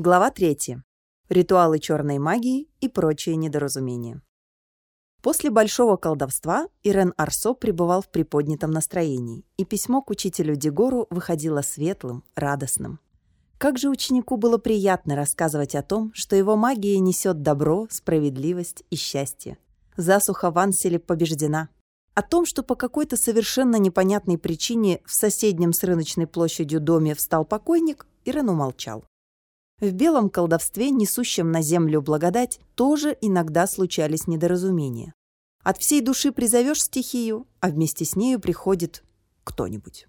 Глава 3. Ритуалы черной магии и прочие недоразумения. После большого колдовства Ирен Арсо пребывал в приподнятом настроении, и письмо к учителю Дегору выходило светлым, радостным. Как же ученику было приятно рассказывать о том, что его магия несет добро, справедливость и счастье. Засуха в Анселе побеждена. О том, что по какой-то совершенно непонятной причине в соседнем с рыночной площадью доме встал покойник, Ирен умолчал. В белом колдовстве, несущем на землю благодать, тоже иногда случались недоразумения. От всей души призовешь стихию, а вместе с нею приходит кто-нибудь.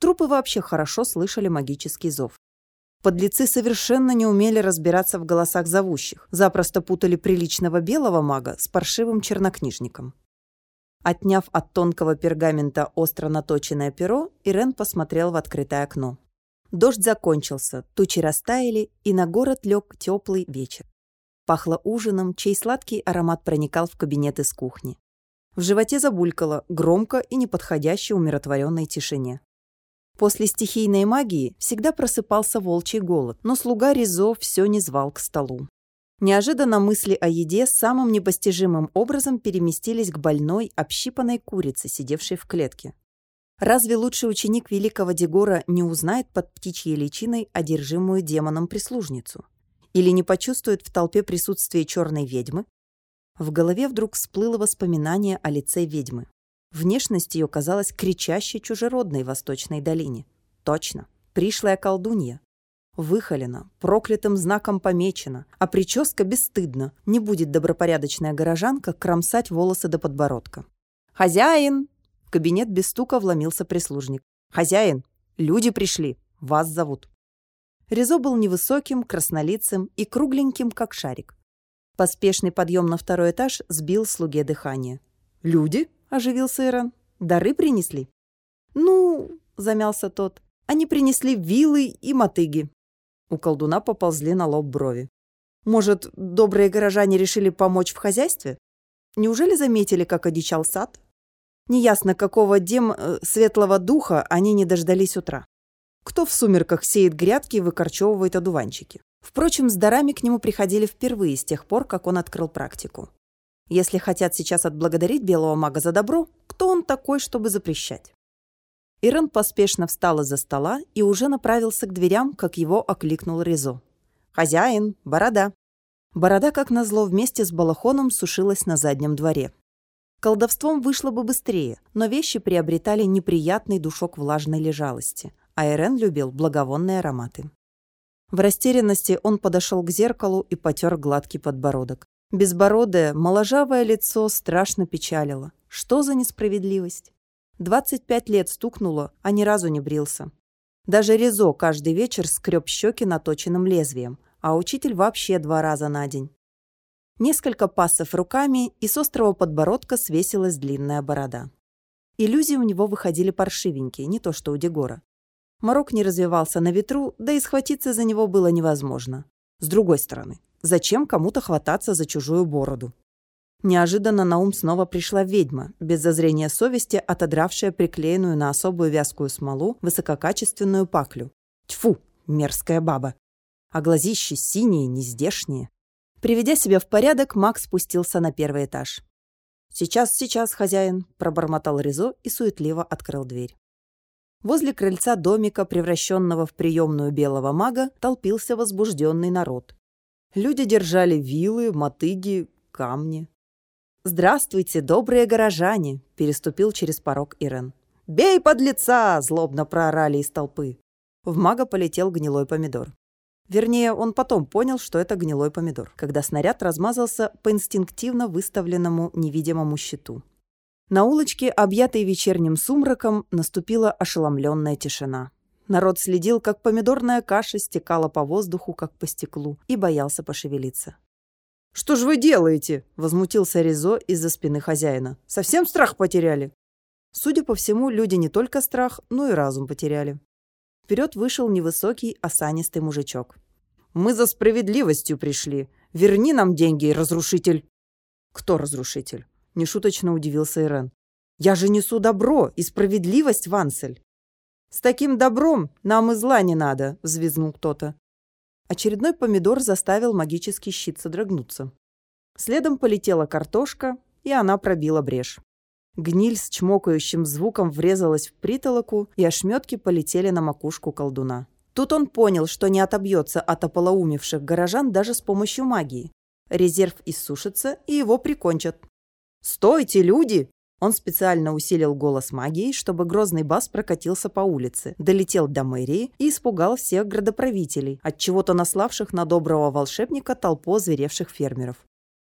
Трупы вообще хорошо слышали магический зов. Подлецы совершенно не умели разбираться в голосах зовущих, запросто путали приличного белого мага с паршивым чернокнижником. Отняв от тонкого пергамента остро наточенное перо, Ирен посмотрел в открытое окно. Дождь закончился, тучи растаяли, и на город лег теплый вечер. Пахло ужином, чей сладкий аромат проникал в кабинет из кухни. В животе забулькало, громко и неподходяще умиротворенной тишине. После стихийной магии всегда просыпался волчий голод, но слуга Ризо все не звал к столу. Неожиданно мысли о еде самым непостижимым образом переместились к больной, общипанной курице, сидевшей в клетке. Разве лучший ученик великого Дегора не узнает под птичьей личиной одержимую демоном прислужницу? Или не почувствует в толпе присутствие черной ведьмы? В голове вдруг всплыло воспоминание о лице ведьмы. Внешность ее казалась кричащей чужеродной в Восточной долине. Точно, пришлая колдунья. Выхолена, проклятым знаком помечена, а прическа бесстыдна. Не будет добропорядочная горожанка кромсать волосы до подбородка. «Хозяин!» В кабинет без стука вломился прислужник. «Хозяин! Люди пришли! Вас зовут!» Резо был невысоким, краснолицым и кругленьким, как шарик. Поспешный подъем на второй этаж сбил слуге дыхание. «Люди?» – оживился Иран. «Дары принесли?» «Ну...» – замялся тот. «Они принесли вилы и мотыги». У колдуна поползли на лоб брови. «Может, добрые горожане решили помочь в хозяйстве? Неужели заметили, как одичал сад, Неясно, какого дем э, светлого духа они не дождались утра. Кто в сумерках сеет грядки и выкорчевывает одуванчики. Впрочем, с дарами к нему приходили впервые с тех пор, как он открыл практику. Если хотят сейчас отблагодарить белого мага за добро, кто он такой, чтобы запрещать? Ирен поспешно встал из-за стола и уже направился к дверям, как его окликнул Ризо. «Хозяин, борода!» Борода, как назло, вместе с балахоном сушилась на заднем дворе. Колдовством вышло бы быстрее, но вещи приобретали неприятный душок влажной лежалости, а Эрен любил благовонные ароматы. В растерянности он подошел к зеркалу и потер гладкий подбородок. Безбородое, моложавое лицо страшно печалило. Что за несправедливость? 25 лет стукнуло, а ни разу не брился. Даже Резо каждый вечер скреб щеки наточенным лезвием, а учитель вообще два раза на день. Несколько пассов руками, и с острого подбородка свесилась длинная борода. Иллюзии у него выходили паршивенькие, не то что у Дегора. Морок не развивался на ветру, да и схватиться за него было невозможно. С другой стороны, зачем кому-то хвататься за чужую бороду? Неожиданно на ум снова пришла ведьма, без зазрения совести отодравшая приклеенную на особую вязкую смолу высококачественную паклю. Тьфу, мерзкая баба. А глазищи синие, нездешние. Приведя себя в порядок, Макс спустился на первый этаж. «Сейчас, сейчас, хозяин», – пробормотал Ризо и суетливо открыл дверь. Возле крыльца домика, превращенного в приемную белого мага, толпился возбужденный народ. Люди держали вилы, мотыги, камни. «Здравствуйте, добрые горожане!» – переступил через порог Ирен. «Бей под лица!» – злобно проорали из толпы. В мага полетел гнилой помидор. Вернее, он потом понял, что это гнилой помидор, когда снаряд размазался по инстинктивно выставленному невидимому щиту. На улочке, объятой вечерним сумраком, наступила ошеломленная тишина. Народ следил, как помидорная каша стекала по воздуху, как по стеклу, и боялся пошевелиться. «Что ж вы делаете?» – возмутился Ризо из-за спины хозяина. «Совсем страх потеряли?» Судя по всему, люди не только страх, но и разум потеряли. Вперед вышел невысокий, осанистый мужичок. «Мы за справедливостью пришли. Верни нам деньги, разрушитель!» «Кто разрушитель?» – нешуточно удивился Ирен. «Я же несу добро и справедливость, Вансель!» «С таким добром нам и зла не надо!» – взвизгнул кто-то. Очередной помидор заставил магический щит содрогнуться. Следом полетела картошка, и она пробила брешь. Гниль с чмокающим звуком врезалась в притолоку, и ошметки полетели на макушку колдуна. Тут он понял, что не отобьется от ополоумевших горожан даже с помощью магии. Резерв иссушится, и его прикончат. «Стойте, люди!» Он специально усилил голос магией, чтобы грозный бас прокатился по улице, долетел до мэрии и испугал всех градоправителей, от чего-то наславших на доброго волшебника толпу озверевших фермеров.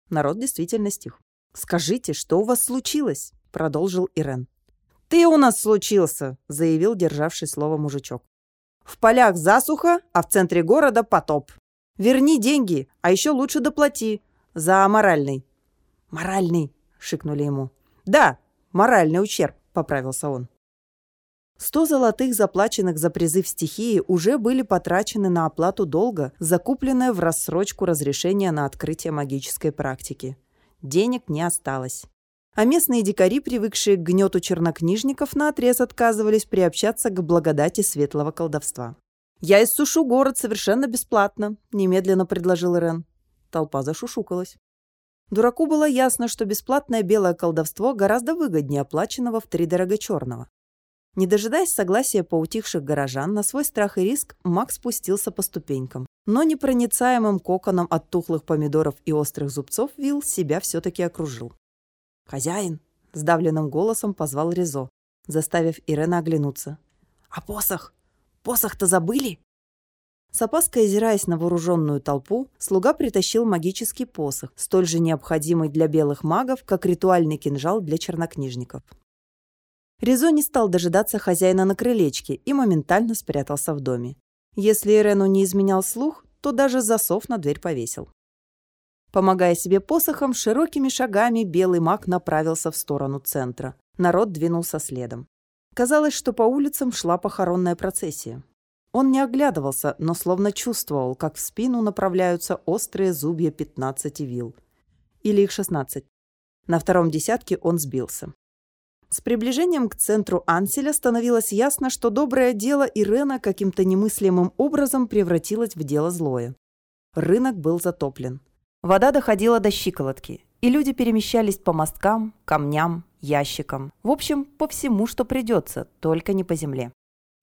Народ действительно стих. «Скажите, что у вас случилось?» – продолжил Ирен. «Ты у нас случился!» – заявил державший слово мужичок. «В полях засуха, а в центре города потоп. Верни деньги, а еще лучше доплати. За моральный». «Моральный!» – шикнули ему. «Да, моральный ущерб», – поправился он. Сто золотых, заплаченных за призыв стихии, уже были потрачены на оплату долга, закупленное в рассрочку разрешения на открытие магической практики. Денег не осталось. А местные дикари, привыкшие к гнету чернокнижников, наотрез отказывались приобщаться к благодати светлого колдовства. «Я иссушу город совершенно бесплатно», – немедленно предложил Рен. Толпа зашушукалась. Дураку было ясно, что бесплатное белое колдовство гораздо выгоднее оплаченного в три дорого черного. Не дожидаясь согласия поутихших горожан, на свой страх и риск Макс спустился по ступенькам. Но непроницаемым коконом от тухлых помидоров и острых зубцов Вилл себя все-таки окружил. «Хозяин!» – сдавленным голосом позвал Ризо, заставив Ирена оглянуться. «А посох? Посох-то забыли?» С опаской озираясь на вооруженную толпу, слуга притащил магический посох, столь же необходимый для белых магов, как ритуальный кинжал для чернокнижников. Ризо не стал дожидаться хозяина на крылечке и моментально спрятался в доме. Если Ирену не изменял слух, то даже засов на дверь повесил. Помогая себе посохом, широкими шагами белый маг направился в сторону центра. Народ двинулся следом. Казалось, что по улицам шла похоронная процессия. Он не оглядывался, но словно чувствовал, как в спину направляются острые зубья 15 вил. Или их 16. На втором десятке он сбился. С приближением к центру Анселя становилось ясно, что доброе дело Ирена каким-то немыслимым образом превратилось в дело злое. Рынок был затоплен. Вода доходила до щиколотки, и люди перемещались по мосткам, камням, ящикам. В общем, по всему, что придется, только не по земле.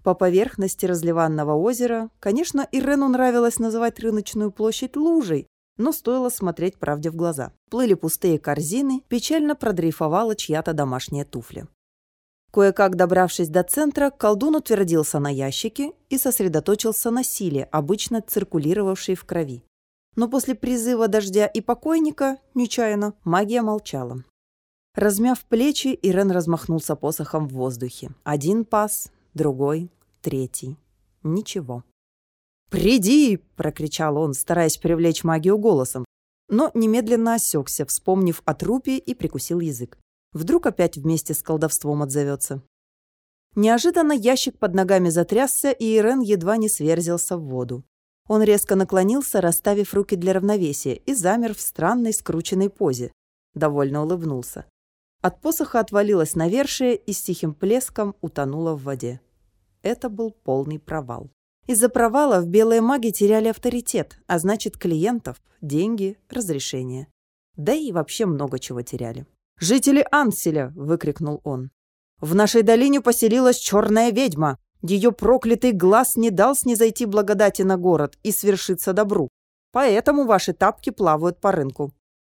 По поверхности разливанного озера, конечно, Ирену нравилось называть рыночную площадь лужей, но стоило смотреть правде в глаза. Плыли пустые корзины, печально продрейфовала чья-то домашняя туфля. Кое-как добравшись до центра, колдун утвердился на ящике и сосредоточился на силе, обычно циркулировавшей в крови. Но после призыва дождя и покойника, нечаянно, магия молчала. Размяв плечи, Ирен размахнулся посохом в воздухе. Один пас, другой, третий. Ничего. «Приди!» – прокричал он, стараясь привлечь магию голосом, но немедленно осекся, вспомнив о трупе и прикусил язык. Вдруг опять вместе с колдовством отзовется. Неожиданно ящик под ногами затрясся, и Ирен едва не сверзился в воду. Он резко наклонился, расставив руки для равновесия, и замер в странной скрученной позе. Довольно улыбнулся. От посоха отвалилась навершие и с тихим плеском утонула в воде. Это был полный провал. Из-за провалов белые маги теряли авторитет, а значит клиентов, деньги, разрешения. Да и вообще много чего теряли. «Жители Анселя!» – выкрикнул он. «В нашей долине поселилась черная ведьма. Ее проклятый глаз не дал снизойти благодати на город и свершиться добру. Поэтому ваши тапки плавают по рынку.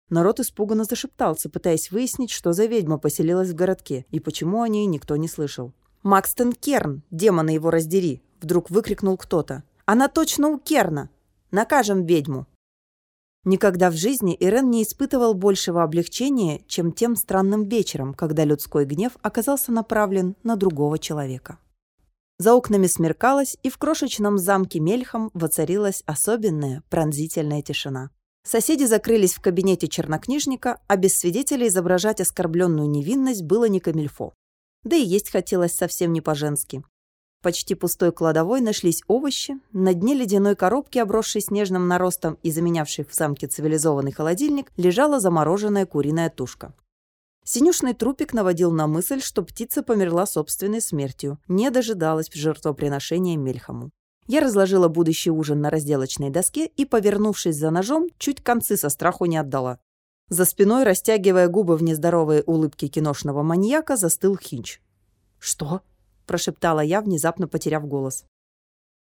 Народ испуганно зашептался, пытаясь выяснить, что за ведьма поселилась в городке и почему о ней никто не слышал. «Макстон Керн! Демона его раздери!» – вдруг выкрикнул кто-то. «Она точно у Керна! Накажем ведьму!» Никогда в жизни Ирен не испытывал большего облегчения, чем тем странным вечером, когда людской гнев оказался направлен на другого человека. За окнами смеркалось, и в крошечном замке Мельхам воцарилась особенная пронзительная тишина. Соседи закрылись в кабинете чернокнижника, а без свидетелей изображать оскорбленную невинность было не камильфо. Да и есть хотелось совсем не по-женски. Почти пустой кладовой нашлись овощи, на дне ледяной коробки, обросшей снежным наростом и заменявшей в замке цивилизованный холодильник, лежала замороженная куриная тушка. Синюшный трупик наводил на мысль, что птица померла собственной смертью, не дожидалась жертвоприношения Мельхаму. Я разложила будущий ужин на разделочной доске и, повернувшись за ножом, чуть концы со страху не отдала. За спиной, растягивая губы в нездоровые улыбки киношного маньяка, застыл Хинч. «Что?» – прошептала я, внезапно потеряв голос.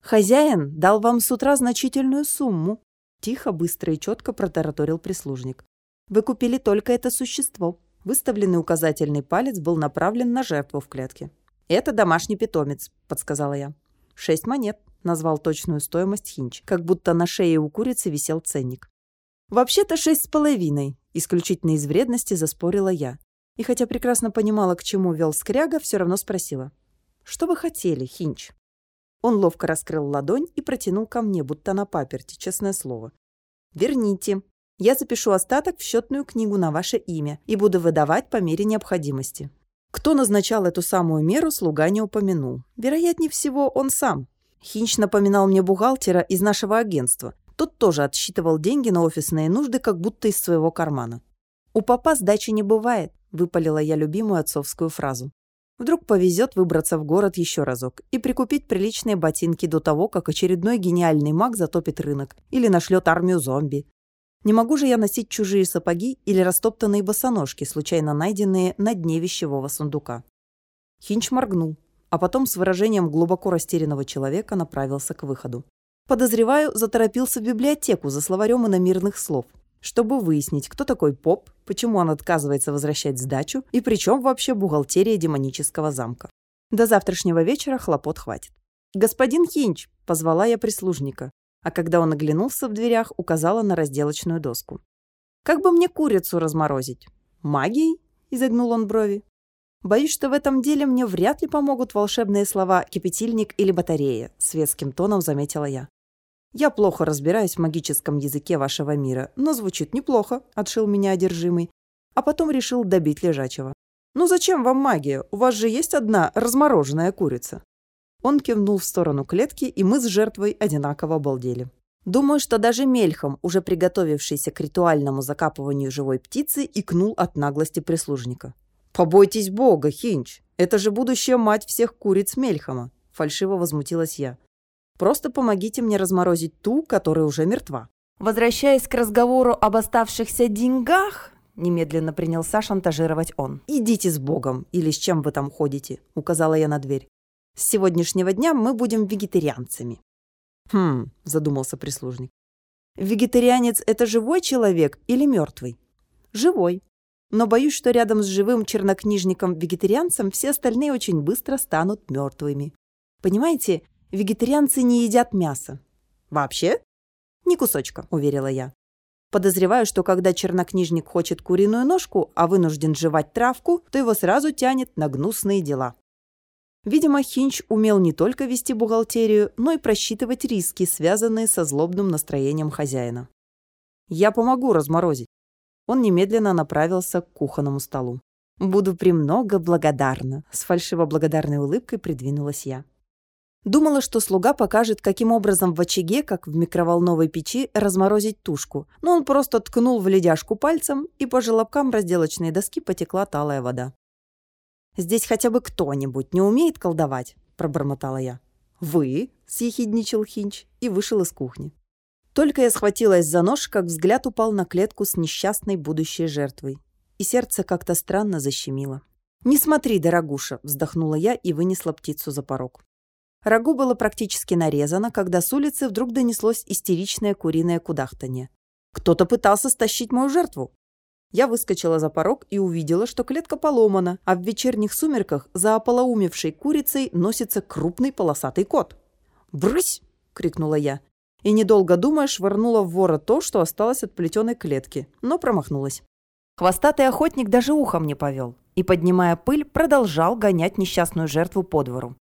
«Хозяин дал вам с утра значительную сумму», – тихо, быстро и четко протараторил прислужник. «Вы купили только это существо». Выставленный указательный палец был направлен на жертву в клетке. «Это домашний питомец», – подсказала я. «Шесть монет», – назвал точную стоимость Хинч, как будто на шее у курицы висел ценник. «Вообще-то шесть с половиной», – исключительно из вредности заспорила я. И хотя прекрасно понимала, к чему вел скряга, все равно спросила. «Что вы хотели, Хинч?» Он ловко раскрыл ладонь и протянул ко мне, будто на паперти, честное слово. «Верните. Я запишу остаток в счетную книгу на ваше имя и буду выдавать по мере необходимости». Кто назначал эту самую меру, слуга не упомянул. Вероятнее всего, он сам. Хинч напоминал мне бухгалтера из нашего агентства. Тот тоже отсчитывал деньги на офисные нужды, как будто из своего кармана. «У папа сдачи не бывает», – выпалила я любимую отцовскую фразу. Вдруг повезет выбраться в город еще разок и прикупить приличные ботинки до того, как очередной гениальный маг затопит рынок или нашлет армию зомби. Не могу же я носить чужие сапоги или растоптанные босоножки, случайно найденные на дне вещевого сундука. Хинч моргнул, а потом с выражением глубоко растерянного человека направился к выходу. Подозреваю, заторопился в библиотеку за словарем иномирных слов – чтобы выяснить, кто такой поп, почему он отказывается возвращать сдачу и при чем вообще бухгалтерия демонического замка. До завтрашнего вечера хлопот хватит. «Господин Хинч!» – позвала я прислужника, а когда он оглянулся в дверях, указала на разделочную доску. «Как бы мне курицу разморозить?» «Магией?» – изогнул он брови. «Боюсь, что в этом деле мне вряд ли помогут волшебные слова «кипятильник» или «батарея», – светским тоном заметила я. «Я плохо разбираюсь в магическом языке вашего мира, но звучит неплохо», – отшил меня одержимый. А потом решил добить лежачего. «Ну зачем вам магия? У вас же есть одна размороженная курица». Он кивнул в сторону клетки, и мы с жертвой одинаково обалдели. Думаю, что даже Мельхам, уже приготовившийся к ритуальному закапыванию живой птицы, икнул от наглости прислужника. «Побойтесь Бога, Хинч! Это же будущая мать всех куриц Мельхама!» – фальшиво возмутилась я. Просто помогите мне разморозить ту, которая уже мертва». Возвращаясь к разговору об оставшихся деньгах, немедленно принялся шантажировать он. «Идите с Богом, или с чем вы там ходите», — указала я на дверь. «С сегодняшнего дня мы будем вегетарианцами». «Хм», — задумался прислужник. «Вегетарианец — это живой человек или мертвый?» «Живой. Но боюсь, что рядом с живым чернокнижником-вегетарианцем все остальные очень быстро станут мертвыми. Понимаете, Вегетарианцы не едят мясо. Вообще? Ни кусочка, уверила я. Подозреваю, что когда чернокнижник хочет куриную ножку, а вынужден жевать травку, то его сразу тянет на гнусные дела. Видимо, Хинч умел не только вести бухгалтерию, но и просчитывать риски, связанные со злобным настроением хозяина. «Я помогу разморозить». Он немедленно направился к кухонному столу. «Буду премного благодарна», — с фальшиво благодарной улыбкой придвинулась я. Думала, что слуга покажет, каким образом в очаге, как в микроволновой печи, разморозить тушку, но он просто ткнул в ледяшку пальцем, и по желобкам разделочной доски потекла талая вода. «Здесь хотя бы кто-нибудь не умеет колдовать?» – пробормотала я. «Вы?» – съехидничал Хинч и вышел из кухни. Только я схватилась за нож, как взгляд упал на клетку с несчастной будущей жертвой. И сердце как-то странно защемило. «Не смотри, дорогуша!» – вздохнула я и вынесла птицу за порог. Рагу было практически нарезано, когда с улицы вдруг донеслось истеричное куриное кудахтанье. Кто-то пытался стащить мою жертву. Я выскочила за порог и увидела, что клетка поломана, а в вечерних сумерках за ополоумевшей курицей носится крупный полосатый кот. «Брысь!» — крикнула я. И, недолго думая, швырнула в вора то, что осталось от плетеной клетки, но промахнулась. Хвостатый охотник даже ухом не повел и, поднимая пыль, продолжал гонять несчастную жертву по двору.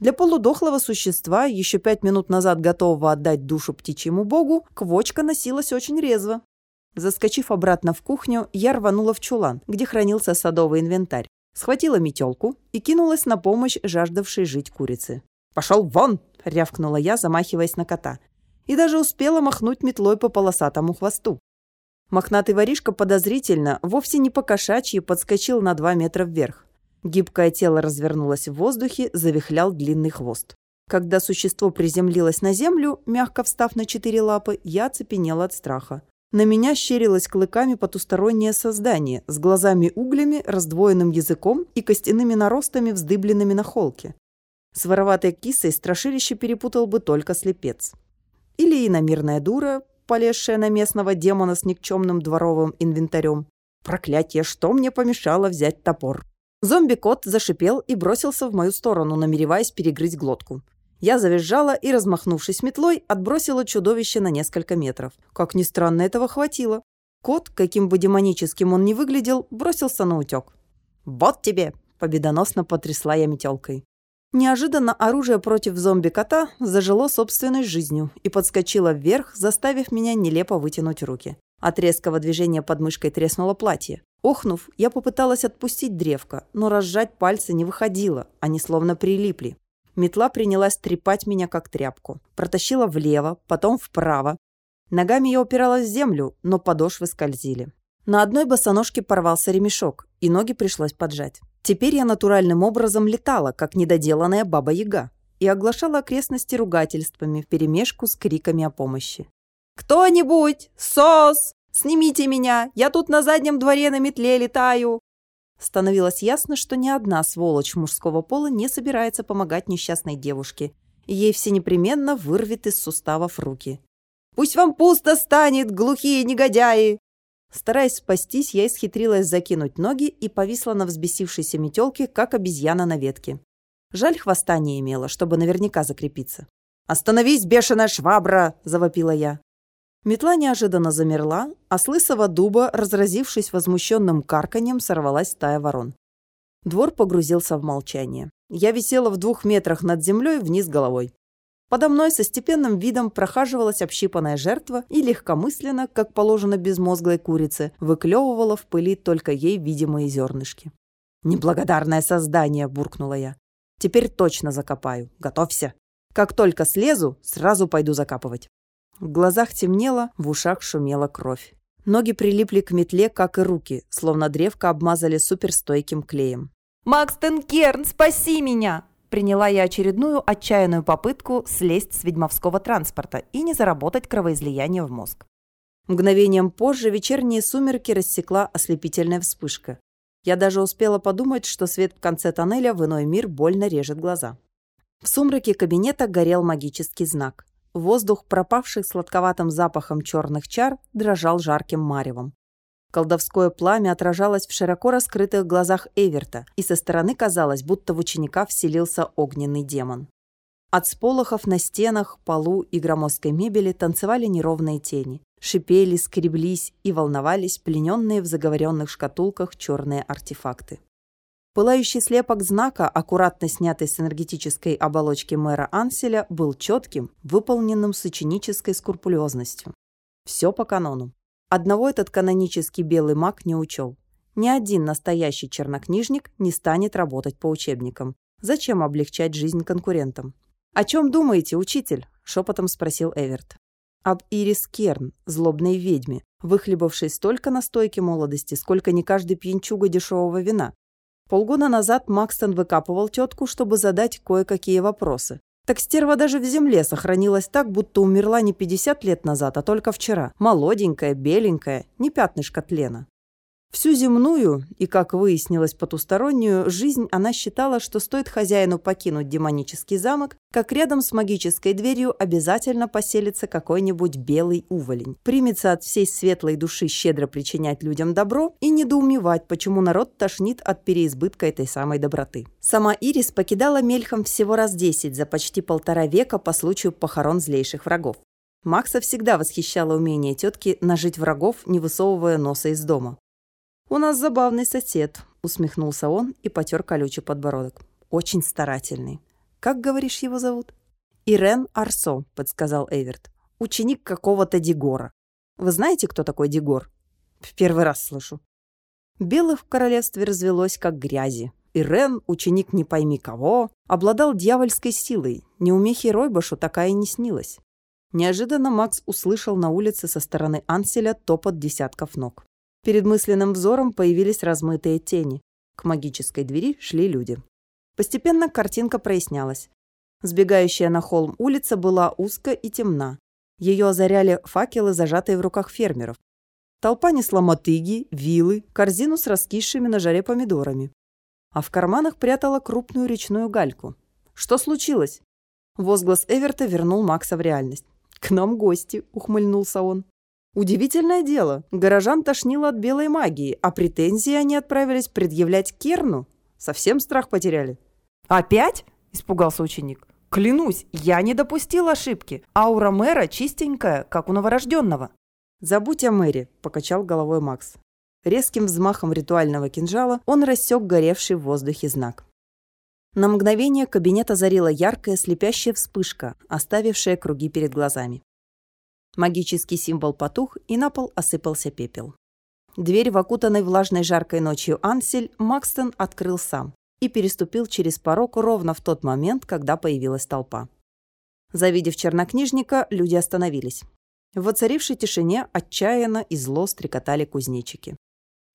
Для полудохлого существа, еще пять минут назад готового отдать душу птичьему богу, квочка носилась очень резво. Заскочив обратно в кухню, я рванула в чулан, где хранился садовый инвентарь, схватила метелку и кинулась на помощь жаждавшей жить курице. «Пошел вон!» — рявкнула я, замахиваясь на кота. И даже успела махнуть метлой по полосатому хвосту. Мохнатый воришка подозрительно, вовсе не по-кошачьи, подскочил на два метра вверх. Гибкое тело развернулось в воздухе, завихлял длинный хвост. Когда существо приземлилось на землю, мягко встав на четыре лапы, я оцепенела от страха. На меня щерилось клыками потустороннее создание с глазами-углями, раздвоенным языком и костяными наростами, вздыбленными на холке. С вороватой кисой страшилище перепутал бы только слепец. Или иномирная дура, полезшая на местного демона с никчемным дворовым инвентарем. Проклятье, что мне помешало взять топор? Зомби-кот зашипел и бросился в мою сторону, намереваясь перегрызть глотку. Я завизжала и, размахнувшись метлой, отбросила чудовище на несколько метров. Как ни странно, этого хватило. Кот, каким бы демоническим он ни выглядел, бросился на утек. «Вот тебе!» – победоносно потрясла я метелкой. Неожиданно оружие против зомби-кота зажило собственной жизнью и подскочило вверх, заставив меня нелепо вытянуть руки. От резкого движения под мышкой треснуло платье. Охнув, я попыталась отпустить древко, но разжать пальцы не выходило, они словно прилипли. Метла принялась трепать меня как тряпку. Протащила влево, потом вправо. Ногами я упиралась в землю, но подошвы скользили. На одной босоножке порвался ремешок, и ноги пришлось поджать. Теперь я натуральным образом летала, как недоделанная баба-яга, и оглашала окрестности ругательствами вперемешку с криками о помощи. «Кто-нибудь! Сос! Снимите меня! Я тут на заднем дворе на метле летаю!» Становилось ясно, что ни одна сволочь мужского пола не собирается помогать несчастной девушке, ей все непременно вырвет из суставов руки. «Пусть вам пусто станет, глухие негодяи!» Стараясь спастись, я исхитрилась закинуть ноги и повисла на взбесившейся метелке, как обезьяна на ветке. Жаль, хвоста не имела, чтобы наверняка закрепиться. «Остановись, бешеная швабра!» – завопила я. Метла неожиданно замерла, а с лысого дуба, разразившись возмущенным карканьем, сорвалась стая ворон. Двор погрузился в молчание. Я висела в двух метрах над землей вниз головой. Подо мной со степенным видом прохаживалась общипанная жертва и легкомысленно, как положено безмозглой курице, выклевывала в пыли только ей видимые зернышки. «Неблагодарное создание!» – буркнула я. «Теперь точно закопаю. Готовься. Как только слезу, сразу пойду закапывать». В глазах темнело, в ушах шумела кровь. Ноги прилипли к метле, как и руки, словно древко обмазали суперстойким клеем. «Макс Тенкерн, спаси меня!» Приняла я очередную отчаянную попытку слезть с ведьмовского транспорта и не заработать кровоизлияние в мозг. Мгновением позже вечерние сумерки рассекла ослепительная вспышка. Я даже успела подумать, что свет в конце тоннеля в иной мир больно режет глаза. В сумраке кабинета горел магический знак. Воздух, пропавший сладковатым запахом черных чар, дрожал жарким маревом. Колдовское пламя отражалось в широко раскрытых глазах Эверта, и со стороны казалось, будто в ученика вселился огненный демон. От сполохов на стенах, полу и громоздкой мебели танцевали неровные тени. Шипели, скреблись и волновались плененные в заговоренных шкатулках черные артефакты. Пылающий слепок знака, аккуратно снятый с энергетической оболочки мэра Анселя, был четким, выполненным с ученической скрупулезностью. Все по канону. Одного этот канонический белый маг не учел. Ни один настоящий чернокнижник не станет работать по учебникам. Зачем облегчать жизнь конкурентам? «О чем думаете, учитель?» – шепотом спросил Эверт. «Об Ирис Керн, злобной ведьме, выхлебавшей столько настойки молодости, сколько не каждый пьянчуга дешевого вина. Полгода назад Макстон выкапывал тетку, чтобы задать кое-какие вопросы. Так стерва даже в земле сохранилась так, будто умерла не 50 лет назад, а только вчера. Молоденькая, беленькая, не пятнышко тлена. Всю земную и, как выяснилось, потустороннюю жизнь она считала, что стоит хозяину покинуть демонический замок, как рядом с магической дверью обязательно поселится какой-нибудь белый уволень, примется от всей светлой души щедро причинять людям добро и недоумевать, почему народ тошнит от переизбытка этой самой доброты. Сама Ирис покидала Мельхам всего раз десять за почти полтора века по случаю похорон злейших врагов. Макса всегда восхищало умение тетки нажить врагов, не высовывая носа из дома. «У нас забавный сосед», — усмехнулся он и потер колючий подбородок. «Очень старательный. Как, говоришь, его зовут?» «Ирен Арсо», — подсказал Эверт. «Ученик какого-то Дигора. Вы знаете, кто такой Дигор?» «В первый раз слышу». Белых в королевстве развелось как грязи. Ирен, ученик не пойми кого, обладал дьявольской силой. Неумехе Ройбашу такая не снилась. Неожиданно Макс услышал на улице со стороны Анселя топот десятков ног. Перед мысленным взором появились размытые тени. К магической двери шли люди. Постепенно картинка прояснялась. Сбегающая на холм улица была узка и темна. Ее озаряли факелы, зажатые в руках фермеров. Толпа несла мотыги, вилы, корзину с раскисшими на жаре помидорами. А в карманах прятала крупную речную гальку. «Что случилось?» Возглас Эверта вернул Макса в реальность. «К нам гости», — ухмыльнулся он. Удивительное дело, горожан тошнило от белой магии, а претензии они отправились предъявлять Керну. Совсем страх потеряли. «Опять?» – испугался ученик. «Клянусь, я не допустил ошибки. Аура мэра чистенькая, как у новорожденного». «Забудь о мэре», – покачал головой Макс. Резким взмахом ритуального кинжала он рассек горевший в воздухе знак. На мгновение кабинет озарила яркая слепящая вспышка, оставившая круги перед глазами. Магический символ потух, и на пол осыпался пепел. Дверь в окутанной влажной жаркой ночью Ансель Макстон открыл сам и переступил через порог ровно в тот момент, когда появилась толпа. Завидев чернокнижника, люди остановились. В воцарившей тишине отчаянно и зло стрекотали кузнечики.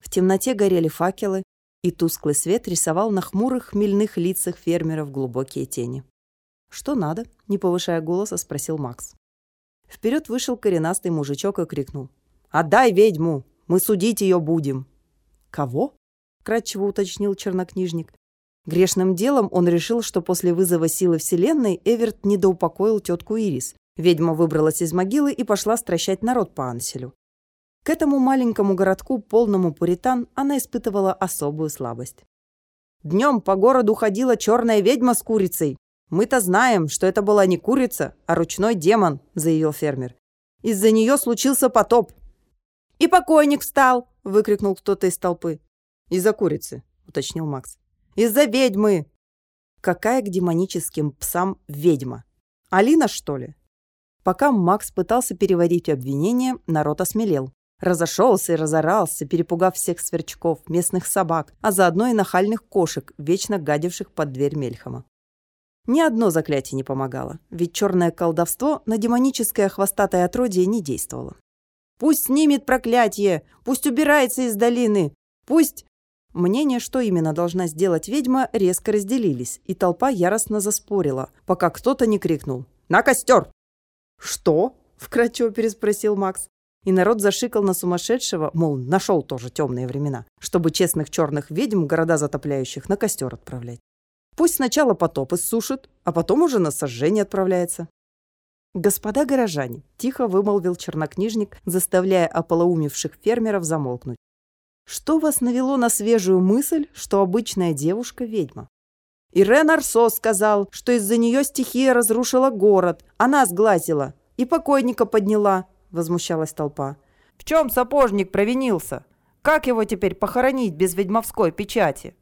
В темноте горели факелы, и тусклый свет рисовал на хмурых хмельных лицах фермеров глубокие тени. «Что надо?» – не повышая голоса, спросил Макс. Вперед вышел коренастый мужичок и крикнул. «Отдай ведьму! Мы судить ее будем!» «Кого?» – кратчево уточнил чернокнижник. Грешным делом он решил, что после вызова силы Вселенной Эверт недоупокоил тетку Ирис. Ведьма выбралась из могилы и пошла стращать народ по Анселю. К этому маленькому городку, полному пуритан, она испытывала особую слабость. Днем по городу ходила черная ведьма с курицей. «Мы-то знаем, что это была не курица, а ручной демон», – заявил фермер. «Из-за нее случился потоп». «И покойник встал!» – выкрикнул кто-то из толпы. «Из-за курицы», – уточнил Макс. «Из-за ведьмы!» «Какая к демоническим псам ведьма? Алина, что ли?» Пока Макс пытался переводить обвинение, народ осмелел. Разошелся и разорался, перепугав всех сверчков, местных собак, а заодно и нахальных кошек, вечно гадивших под дверь Мельхама. Ни одно заклятие не помогало, ведь черное колдовство на демоническое хвостатое отродье не действовало. «Пусть снимет проклятие! Пусть убирается из долины! Пусть...» Мнения, что именно должна сделать ведьма, резко разделились, и толпа яростно заспорила, пока кто-то не крикнул «На костер!» «Что?» – вкратчиво переспросил Макс. И народ зашикал на сумасшедшего, мол, нашел тоже темные времена, чтобы честных черных ведьм, города затопляющих, на костер отправлять. Пусть сначала потоп иссушит, а потом уже на сожжение отправляется. «Господа горожане», – тихо вымолвил чернокнижник, заставляя ополоумевших фермеров замолкнуть. «Что вас навело на свежую мысль, что обычная девушка – ведьма?» Ирен Арсо сказал, что из-за нее стихия разрушила город, она сглазила и покойника подняла, – возмущалась толпа. «В чем сапожник провинился? Как его теперь похоронить без ведьмовской печати?»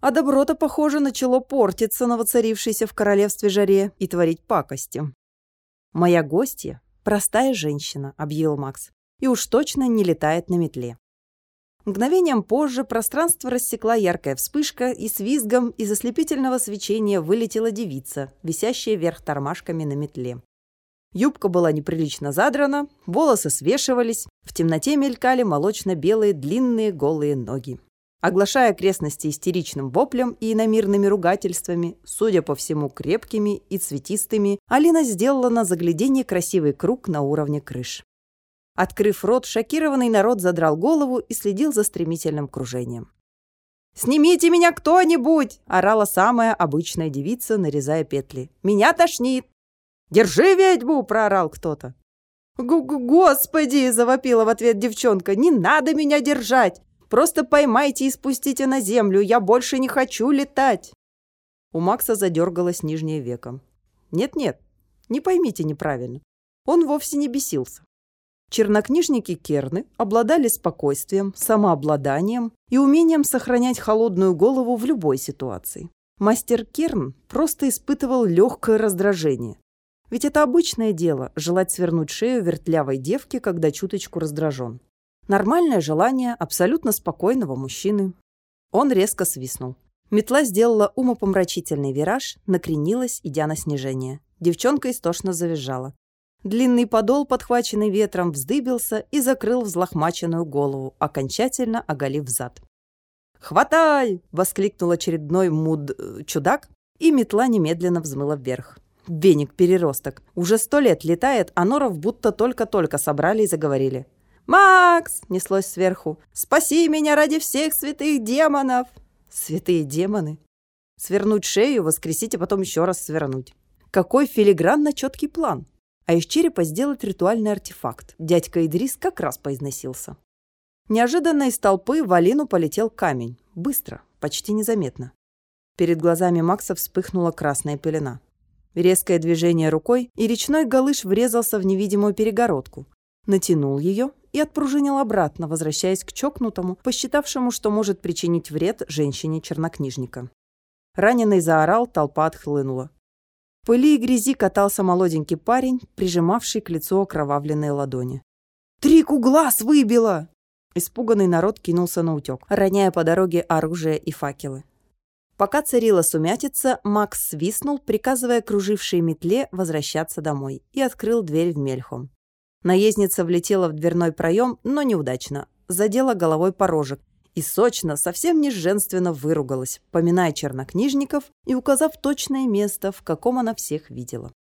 А добро-то, похоже, начало портиться на воцарившейся в королевстве жаре и творить пакости. «Моя гостья – простая женщина», – объявил Макс, «и уж точно не летает на метле». Мгновением позже пространство рассекла яркая вспышка, и с визгом из ослепительного свечения вылетела девица, висящая вверх тормашками на метле. Юбка была неприлично задрана, волосы свешивались, в темноте мелькали молочно-белые длинные голые ноги. Оглашая окрестности истеричным воплем и иномирными ругательствами, судя по всему крепкими и цветистыми, Алина сделала на загляденье красивый круг на уровне крыш. Открыв рот, шокированный народ задрал голову и следил за стремительным кружением. «Снимите меня кто-нибудь!» – орала самая обычная девица, нарезая петли. «Меня тошнит!» «Держи ведьму!» – проорал кто-то. «Господи!» – завопила в ответ девчонка. «Не надо меня держать! Просто поймайте и спустите на землю. Я больше не хочу летать!» У Макса задергалось нижнее веко. «Нет-нет, не поймите неправильно. Он вовсе не бесился. Чернокнижники Керны обладали спокойствием, самообладанием и умением сохранять холодную голову в любой ситуации. Мастер Керн просто испытывал легкое раздражение. Ведь это обычное дело – желать свернуть шею вертлявой девке, когда чуточку раздражен. Нормальное желание абсолютно спокойного мужчины. Он резко свистнул. Метла сделала умопомрачительный вираж, накренилась, идя на снижение. Девчонка истошно завизжала. Длинный подол, подхваченный ветром, вздыбился и закрыл взлохмаченную голову, окончательно оголив зад. «Хватай!» – воскликнул очередной муд... чудак и метла немедленно взмыла вверх. Веник-переросток. Уже сто лет летает, а норов будто только-только собрали и заговорили. «Макс!» — неслось сверху. «Спаси меня ради всех святых демонов!» «Святые демоны?» Свернуть шею, воскресить, а потом еще раз свернуть. Какой филигранно четкий план. А из черепа сделать ритуальный артефакт. Дядька Идрис как раз поизносился. Неожиданно из толпы в Алину полетел камень. Быстро, почти незаметно. Перед глазами Макса вспыхнула красная пелена. Резкое движение рукой, и речной галыш врезался в невидимую перегородку. Натянул ее и отпружинил обратно, возвращаясь к чокнутому, посчитавшему, что может причинить вред женщине-чернокнижника. Раненый заорал, толпа отхлынула. В пыли и грязи катался молоденький парень, прижимавший к лицу окровавленные ладони. «Трику глаз выбило!» Испуганный народ кинулся на утек, роняя по дороге оружие и факелы. Пока царила сумятица, Макс свистнул, приказывая кружившей метле возвращаться домой, и открыл дверь в Мельхом. Наездница влетела в дверной проем, но неудачно. Задела головой порожек и сочно, совсем не женственно выругалась, поминая чернокнижников и указав точное место, в каком она всех видела.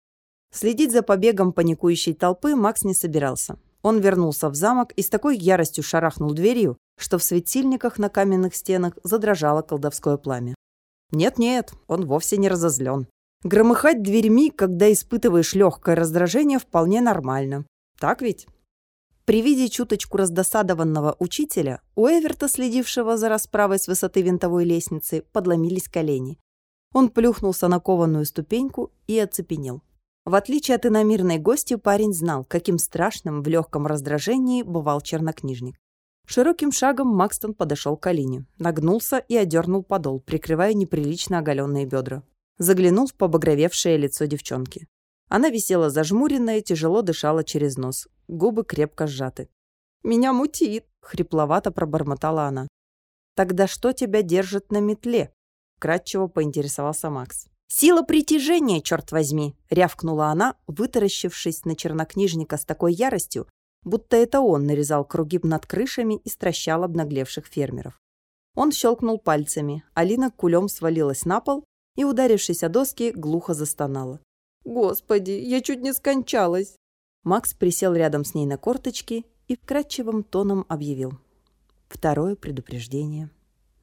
Следить за побегом паникующей толпы Макс не собирался. Он вернулся в замок и с такой яростью шарахнул дверью, что в светильниках на каменных стенах задрожало колдовское пламя. Нет-нет, он вовсе не разозлен. Громыхать дверьми, когда испытываешь легкое раздражение, вполне нормально. Так ведь? При виде чуточку раздосадованного учителя, у Эверта, следившего за расправой с высоты винтовой лестницы, подломились колени. Он плюхнулся на кованую ступеньку и оцепенел. В отличие от иномирной гости, парень знал, каким страшным в легком раздражении бывал чернокнижник. Широким шагом Макстон подошел к Алине, нагнулся и одернул подол, прикрывая неприлично оголенные бедра. Заглянул в побагровевшее лицо девчонки. Она висела зажмуренная, тяжело дышала через нос. Губы крепко сжаты. «Меня мутит!» — хрипловато пробормотала она. «Тогда что тебя держит на метле?» — кратчево поинтересовался Макс. «Сила притяжения, черт возьми!» — рявкнула она, вытаращившись на чернокнижника с такой яростью, будто это он нарезал круги над крышами и стращал обнаглевших фермеров. Он щелкнул пальцами, Алина кулем свалилась на пол и, ударившись о доски, глухо застонала. «Господи, я чуть не скончалась!» Макс присел рядом с ней на корточки и вкрадчивым тоном объявил. Второе предупреждение.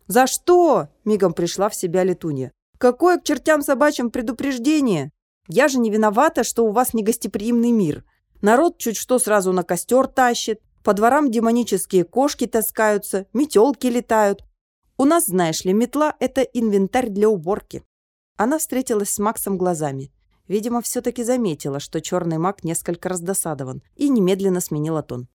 «За что?» – мигом пришла в себя Летунья. «Какое к чертям собачьим предупреждение? Я же не виновата, что у вас негостеприимный мир. Народ чуть что сразу на костер тащит, по дворам демонические кошки таскаются, метелки летают. У нас, знаешь ли, метла – это инвентарь для уборки». Она встретилась с Максом глазами. Видимо, все-таки заметила, что черный маг несколько раздосадован, и немедленно сменила тон.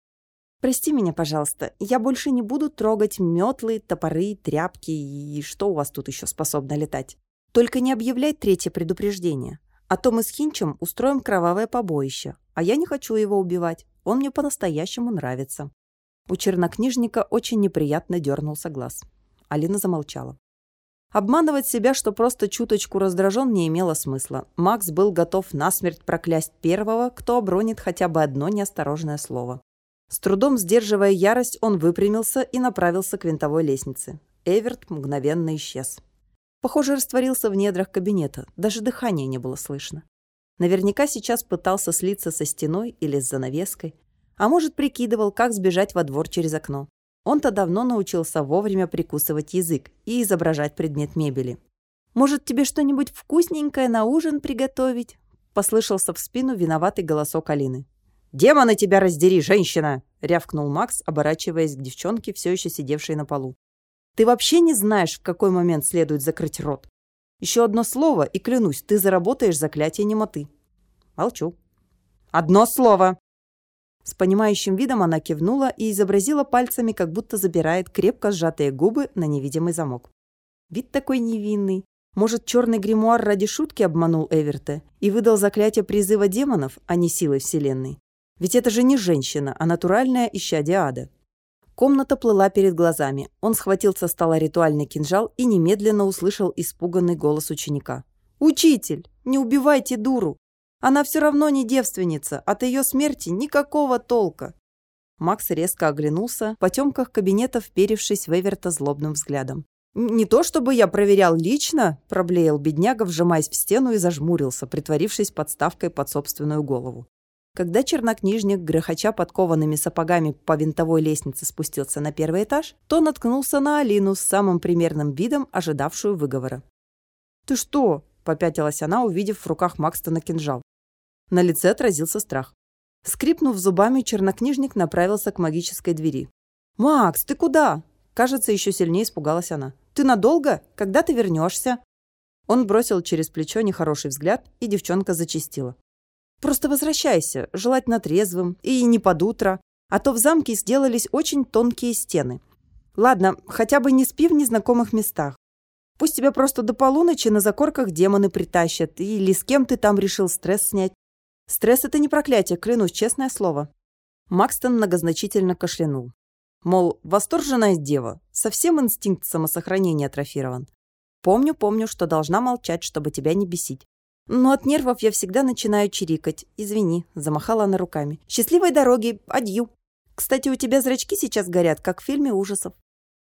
«Прости меня, пожалуйста, я больше не буду трогать метлы, топоры, тряпки и что у вас тут еще способно летать. Только не объявляй третье предупреждение. А то мы с Хинчем устроим кровавое побоище, а я не хочу его убивать. Он мне по-настоящему нравится». У чернокнижника очень неприятно дернулся глаз. Алина замолчала. Обманывать себя, что просто чуточку раздражен, не имело смысла. Макс был готов насмерть проклясть первого, кто обронит хотя бы одно неосторожное слово. С трудом сдерживая ярость, он выпрямился и направился к винтовой лестнице. Эверт мгновенно исчез. Похоже, растворился в недрах кабинета. Даже дыхания не было слышно. Наверняка сейчас пытался слиться со стеной или с занавеской. А может, прикидывал, как сбежать во двор через окно. Он-то давно научился вовремя прикусывать язык и изображать предмет мебели. «Может, тебе что-нибудь вкусненькое на ужин приготовить?» Послышался в спину виноватый голосок Алины. «Демоны тебя раздери, женщина!» — рявкнул Макс, оборачиваясь к девчонке, все еще сидевшей на полу. Ты вообще не знаешь, в какой момент следует закрыть рот. Еще одно слово, и клянусь, ты заработаешь заклятие немоты. Молчу. Одно слово. С понимающим видом она кивнула и изобразила пальцами, как будто забирает крепко сжатые губы на невидимый замок. Вид такой невинный. Может, черный гримуар ради шутки обманул Эверта и выдал заклятие призыва демонов, а не силы Вселенной? Ведь это же не женщина, а натуральная исчадие ада. Комната плыла перед глазами. Он схватил со стола ритуальный кинжал и немедленно услышал испуганный голос ученика. «Учитель, не убивайте дуру! Она все равно не девственница, от ее смерти никакого толка!» Макс резко оглянулся, в потемках кабинета вперевшись в Эверта злобным взглядом. «Не то чтобы я проверял лично», – проблеял бедняга, вжимаясь в стену и зажмурился, притворившись подставкой под собственную голову. Когда чернокнижник, грохоча подкованными сапогами по винтовой лестнице спустился на первый этаж, то наткнулся на Алину с самым примерным видом, ожидавшую выговора. «Ты что?» – попятилась она, увидев в руках Макстона кинжал. На лице отразился страх. Скрипнув зубами, чернокнижник направился к магической двери. «Макс, ты куда?» Кажется, еще сильнее испугалась она. «Ты надолго? Когда ты вернешься?» Он бросил через плечо нехороший взгляд, и девчонка зачистила. «Просто возвращайся, желательно трезвым, и не под утро, а то в замке сделались очень тонкие стены. Ладно, хотя бы не спи в незнакомых местах. Пусть тебя просто до полуночи на закорках демоны притащат, или с кем ты там решил стресс снять. Стресс – это не проклятие, клянусь, честное слово». Макстон многозначительно кашлянул. Мол, восторженная дева, совсем инстинкт самосохранения атрофирован. Помню, помню, что должна молчать, чтобы тебя не бесить. Но от нервов я всегда начинаю чирикать. Извини, замахала она руками. Счастливой дороги, адью. Кстати, у тебя зрачки сейчас горят, как в фильме ужасов.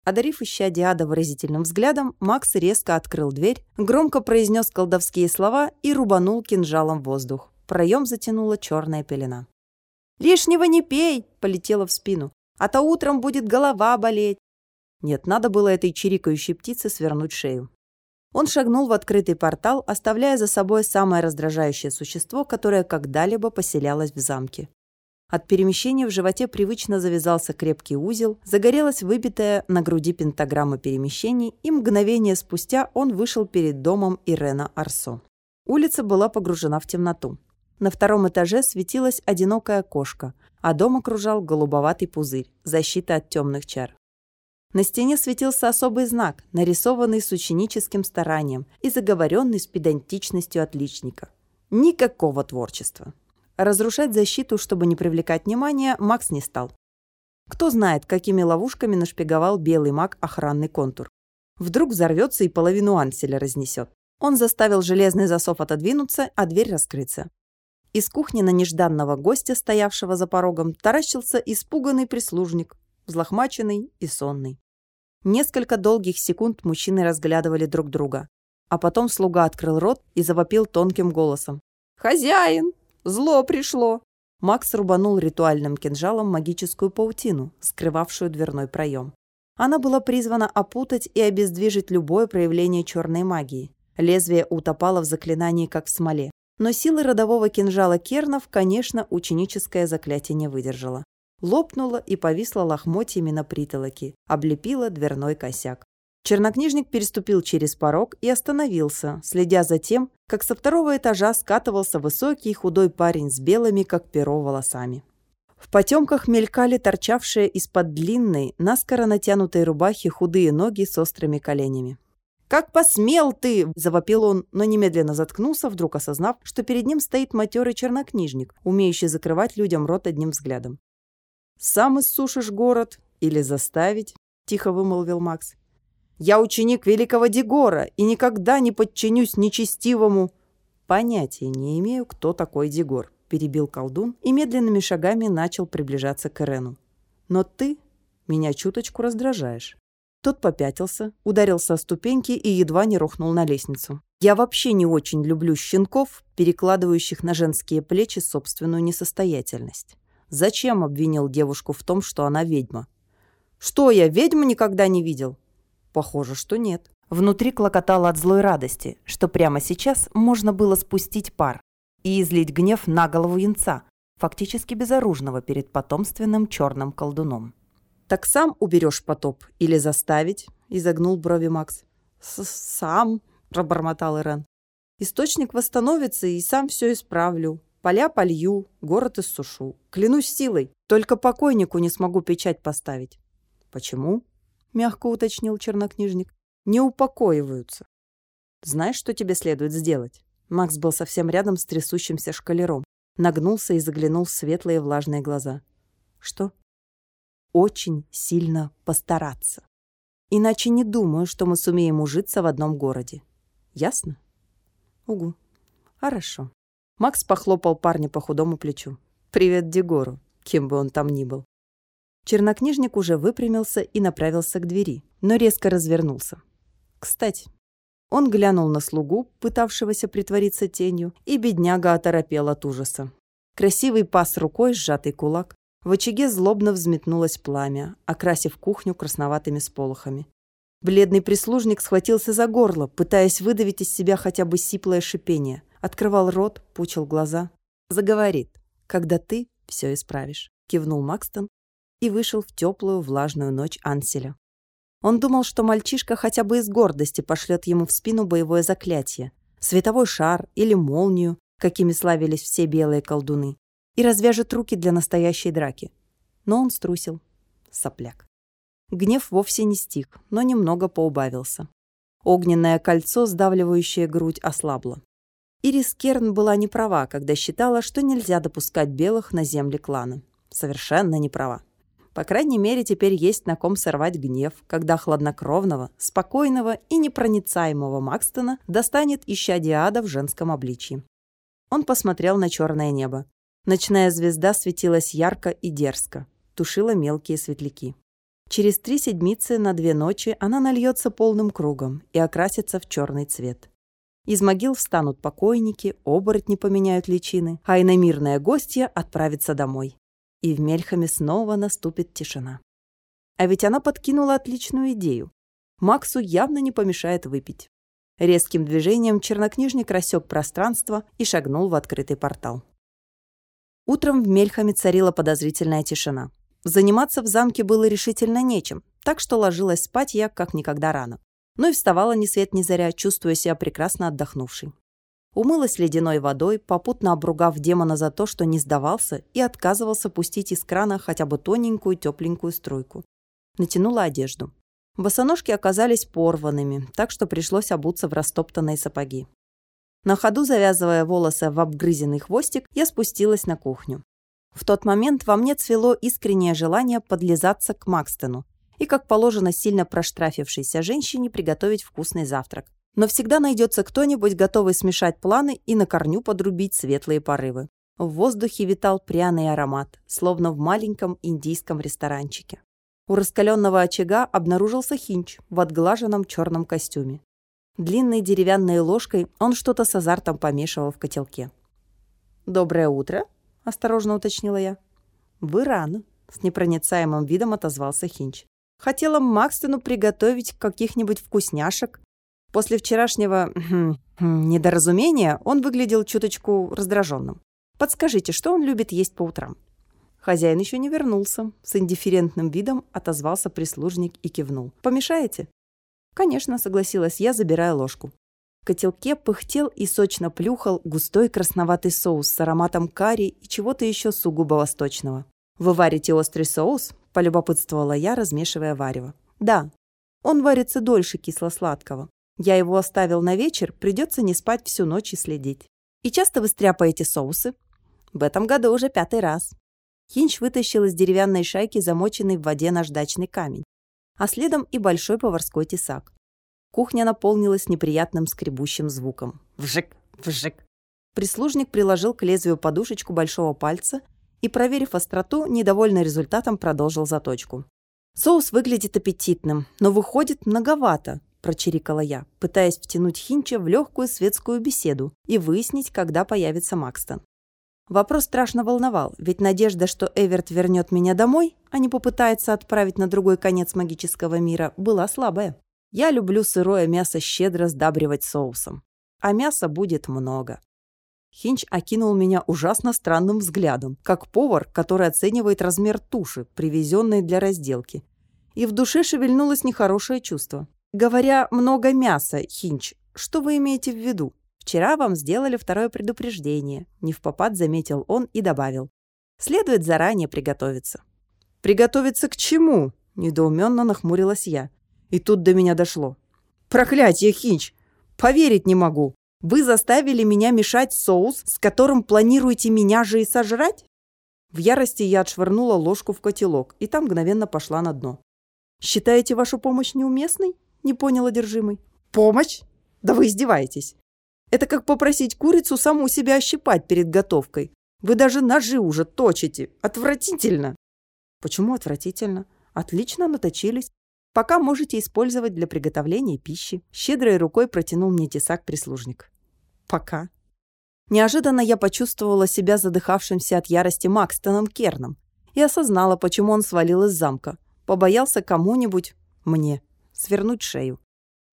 Одарив ища Диада выразительным взглядом, Макс резко открыл дверь, громко произнес колдовские слова и рубанул кинжалом воздух. Проем затянула черная пелена. «Лишнего не пей!» – полетела в спину а то утром будет голова болеть. Нет, надо было этой чирикающей птице свернуть шею. Он шагнул в открытый портал, оставляя за собой самое раздражающее существо, которое когда-либо поселялось в замке. От перемещения в животе привычно завязался крепкий узел, загорелась выбитая на груди пентаграмма перемещений, и мгновение спустя он вышел перед домом Ирена Арсо. Улица была погружена в темноту. На втором этаже светилось одинокое окошко, а дом окружал голубоватый пузырь, защита от темных чар. На стене светился особый знак, нарисованный с ученическим старанием и заговоренный с педантичностью отличника. Никакого творчества. Разрушать защиту, чтобы не привлекать внимания, Макс не стал. Кто знает, какими ловушками нашпиговал белый маг охранный контур. Вдруг взорвется и половину анселя разнесет. Он заставил железный засов отодвинуться, а дверь раскрыться. Из кухни на нежданного гостя, стоявшего за порогом, таращился испуганный прислужник, взлохмаченный и сонный. Несколько долгих секунд мужчины разглядывали друг друга. А потом слуга открыл рот и завопил тонким голосом. «Хозяин! Зло пришло!» Макс рубанул ритуальным кинжалом магическую паутину, скрывавшую дверной проем. Она была призвана опутать и обездвижить любое проявление черной магии. Лезвие утопало в заклинании, как в смоле. Но силы родового кинжала Кернов, конечно, ученическое заклятие не выдержало. Лопнула и повисла лохмотьями на притолоке, облепила дверной косяк. Чернокнижник переступил через порог и остановился, следя за тем, как со второго этажа скатывался высокий худой парень с белыми, как перо, волосами. В потемках мелькали торчавшие из-под длинной, наскоро натянутой рубахи худые ноги с острыми коленями. «Как посмел ты!» – завопил он, но немедленно заткнулся, вдруг осознав, что перед ним стоит матерый чернокнижник, умеющий закрывать людям рот одним взглядом. «Сам иссушишь город или заставить?» – тихо вымолвил Макс. «Я ученик великого Дегора и никогда не подчинюсь нечестивому...» «Понятия не имею, кто такой Дегор», – перебил колдун и медленными шагами начал приближаться к Эрену. «Но ты меня чуточку раздражаешь». Тот попятился, ударился о ступеньки и едва не рухнул на лестницу. Я вообще не очень люблю щенков, перекладывающих на женские плечи собственную несостоятельность. Зачем обвинил девушку в том, что она ведьма? Что, я ведьму никогда не видел? Похоже, что нет. Внутри клокотало от злой радости, что прямо сейчас можно было спустить пар и излить гнев на голову янца, фактически безоружного перед потомственным черным колдуном. «Так сам уберешь потоп или заставить?» – изогнул брови Макс. «Сам», – пробормотал Ирен. «Источник восстановится, и сам все исправлю. Поля полью, город иссушу. Клянусь силой, только покойнику не смогу печать поставить». «Почему?» – мягко уточнил чернокнижник. «Не упокоиваются». «Знаешь, что тебе следует сделать?» Макс был совсем рядом с трясущимся шкалером. Нагнулся и заглянул в светлые влажные глаза. «Что?» Очень сильно постараться. Иначе не думаю, что мы сумеем ужиться в одном городе. Ясно? Угу. Хорошо. Макс похлопал парня по худому плечу. «Привет Дегору, кем бы он там ни был». Чернокнижник уже выпрямился и направился к двери, но резко развернулся. Кстати, он глянул на слугу, пытавшегося притвориться тенью, и бедняга оторопел от ужаса. Красивый пас рукой, сжатый кулак. В очаге злобно взметнулось пламя, окрасив кухню красноватыми сполохами. Бледный прислужник схватился за горло, пытаясь выдавить из себя хотя бы сиплое шипение. Открывал рот, пучил глаза. «Заговорит, когда ты все исправишь», — кивнул Макстон и вышел в теплую влажную ночь Анселя. Он думал, что мальчишка хотя бы из гордости пошлет ему в спину боевое заклятие, световой шар или молнию, какими славились все белые колдуны, и развяжет руки для настоящей драки. Но он струсил. Сопляк. Гнев вовсе не стих, но немного поубавился. Огненное кольцо, сдавливающее грудь, ослабло. Ирис Керн была не права, когда считала, что нельзя допускать белых на земли клана. Совершенно не права. По крайней мере, теперь есть на ком сорвать гнев, когда хладнокровного, спокойного и непроницаемого Макстона достанет ища Диада в женском обличье. Он посмотрел на черное небо. Ночная звезда светилась ярко и дерзко, тушила мелкие светляки. Через три седмицы на две ночи она нальется полным кругом и окрасится в черный цвет. Из могил встанут покойники, оборотни поменяют личины, а иномирная гостья отправится домой. И в Мельхаме снова наступит тишина. А ведь она подкинула отличную идею. Максу явно не помешает выпить. Резким движением чернокнижник рассек пространство и шагнул в открытый портал. Утром в Мельхаме царила подозрительная тишина. Заниматься в замке было решительно нечем, так что ложилась спать я как никогда рано. Ну и вставала ни свет ни заря, чувствуя себя прекрасно отдохнувшей. Умылась ледяной водой, попутно обругав демона за то, что не сдавался и отказывался пустить из крана хотя бы тоненькую тепленькую струйку. Натянула одежду. Босоножки оказались порванными, так что пришлось обуться в растоптанные сапоги. На ходу, завязывая волосы в обгрызенный хвостик, я спустилась на кухню. В тот момент во мне цвело искреннее желание подлизаться к Макстену и, как положено сильно проштрафившейся женщине, приготовить вкусный завтрак. Но всегда найдется кто-нибудь, готовый смешать планы и на корню подрубить светлые порывы. В воздухе витал пряный аромат, словно в маленьком индийском ресторанчике. У раскаленного очага обнаружился хинч в отглаженном черном костюме. Длинной деревянной ложкой он что-то с азартом помешивал в котелке. «Доброе утро», — осторожно уточнила я. «Вы рано», — с непроницаемым видом отозвался Хинч. «Хотела Макстону приготовить каких-нибудь вкусняшек. После вчерашнего хм, недоразумения он выглядел чуточку раздраженным. Подскажите, что он любит есть по утрам?» Хозяин еще не вернулся. С индифферентным видом отозвался прислужник и кивнул. «Помешаете?» «Конечно», — согласилась я, забирая ложку. В котелке пыхтел и сочно плюхал густой красноватый соус с ароматом карри и чего-то еще сугубо восточного. «Вы варите острый соус?» – полюбопытствовала я, размешивая варево. «Да. Он варится дольше кисло-сладкого. Я его оставил на вечер, придется не спать всю ночь и следить. И часто вы стряпаете соусы?» «В этом году уже пятый раз. Хинч вытащил из деревянной шайки замоченный в воде наждачный камень, а следом и большой поварской тесак. Кухня наполнилась неприятным скребущим звуком. Вжик, вжик. Прислужник приложил к лезвию подушечку большого пальца и, проверив остроту, недовольный результатом продолжил заточку. «Соус выглядит аппетитным, но выходит многовато», – прочирикала я, пытаясь втянуть Хинча в легкую светскую беседу и выяснить, когда появится Макстон. Вопрос страшно волновал, ведь надежда, что Эверт вернет меня домой, а не попытается отправить на другой конец магического мира, была слабая. Я люблю сырое мясо щедро сдабривать соусом. А мяса будет много. Хинч окинул меня ужасно странным взглядом, как повар, который оценивает размер туши, привезенной для разделки. И в душе шевельнулось нехорошее чувство. Говоря «много мяса», Хинч, что вы имеете в виду? Вчера вам сделали второе предупреждение. Не в попад заметил он и добавил. Следует заранее приготовиться. Приготовиться к чему? Недоуменно нахмурилась я. И тут до меня дошло. Проклятие, Хинч! Поверить не могу. Вы заставили меня мешать соус, с которым планируете меня же и сожрать? В ярости я отшвырнула ложку в котелок, и там мгновенно пошла на дно. «Считаете вашу помощь неуместной?» — не понял одержимый. «Помощь? Да вы издеваетесь. Это как попросить курицу саму себя ощипать перед готовкой. Вы даже ножи уже точите. Отвратительно. Почему отвратительно? Отлично наточились. Пока можете использовать для приготовления пищи. Щедрой рукой протянул мне тесак прислужник. Пока. Неожиданно я почувствовала себя задыхавшимся от ярости Макстоном Керном и осознала, почему он свалил из замка. Побоялся кому-нибудь, мне, свернуть шею.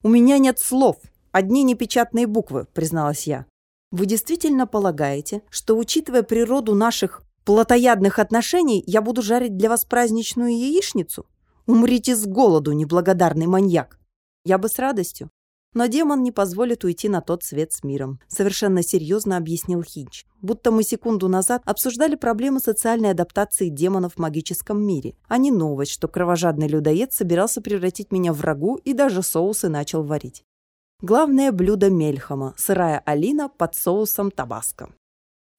«У меня нет слов, одни непечатные буквы», — призналась я. «Вы действительно полагаете, что, учитывая природу наших плотоядных отношений, я буду жарить для вас праздничную яичницу? Умрите с голоду, неблагодарный маньяк!» Я бы с радостью, но демон не позволит уйти на тот свет с миром, совершенно серьезно объяснил Хинч. Будто мы секунду назад обсуждали проблемы социальной адаптации демонов в магическом мире, а не новость, что кровожадный людоед собирался превратить меня в врагу и даже соусы начал варить. Главное блюдо Мельхама – сырая алина под соусом табаско.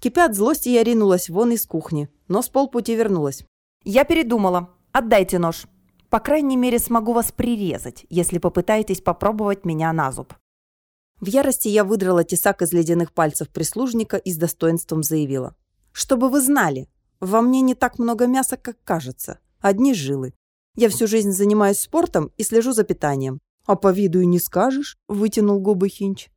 Кипя от злости, я ринулась вон из кухни, но с полпути вернулась. «Я передумала. Отдайте нож», по крайней мере, смогу вас прирезать, если попытаетесь попробовать меня на зуб». В ярости я выдрала тесак из ледяных пальцев прислужника и с достоинством заявила. «Чтобы вы знали, во мне не так много мяса, как кажется. Одни жилы. Я всю жизнь занимаюсь спортом и слежу за питанием. А по виду и не скажешь», — вытянул губы Хинч.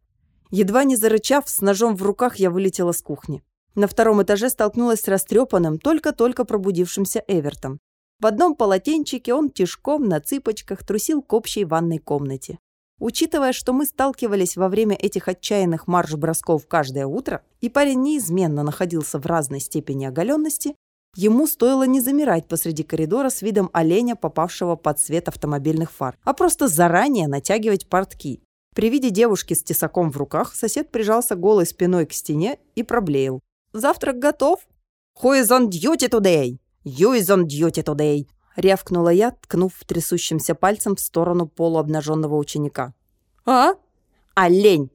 Едва не зарычав, с ножом в руках я вылетела с кухни. На втором этаже столкнулась с растрепанным, только-только пробудившимся Эвертом. В одном полотенчике он тишком на цыпочках трусил к общей ванной комнате. Учитывая, что мы сталкивались во время этих отчаянных марш-бросков каждое утро, и парень неизменно находился в разной степени оголенности, ему стоило не замирать посреди коридора с видом оленя, попавшего под свет автомобильных фар, а просто заранее натягивать портки. При виде девушки с тесаком в руках сосед прижался голой спиной к стене и проблеял. «Завтрак готов?» «Who is on duty today?» «You is on duty today!» — рявкнула я, ткнув трясущимся пальцем в сторону полуобнаженного ученика. «А? Олень!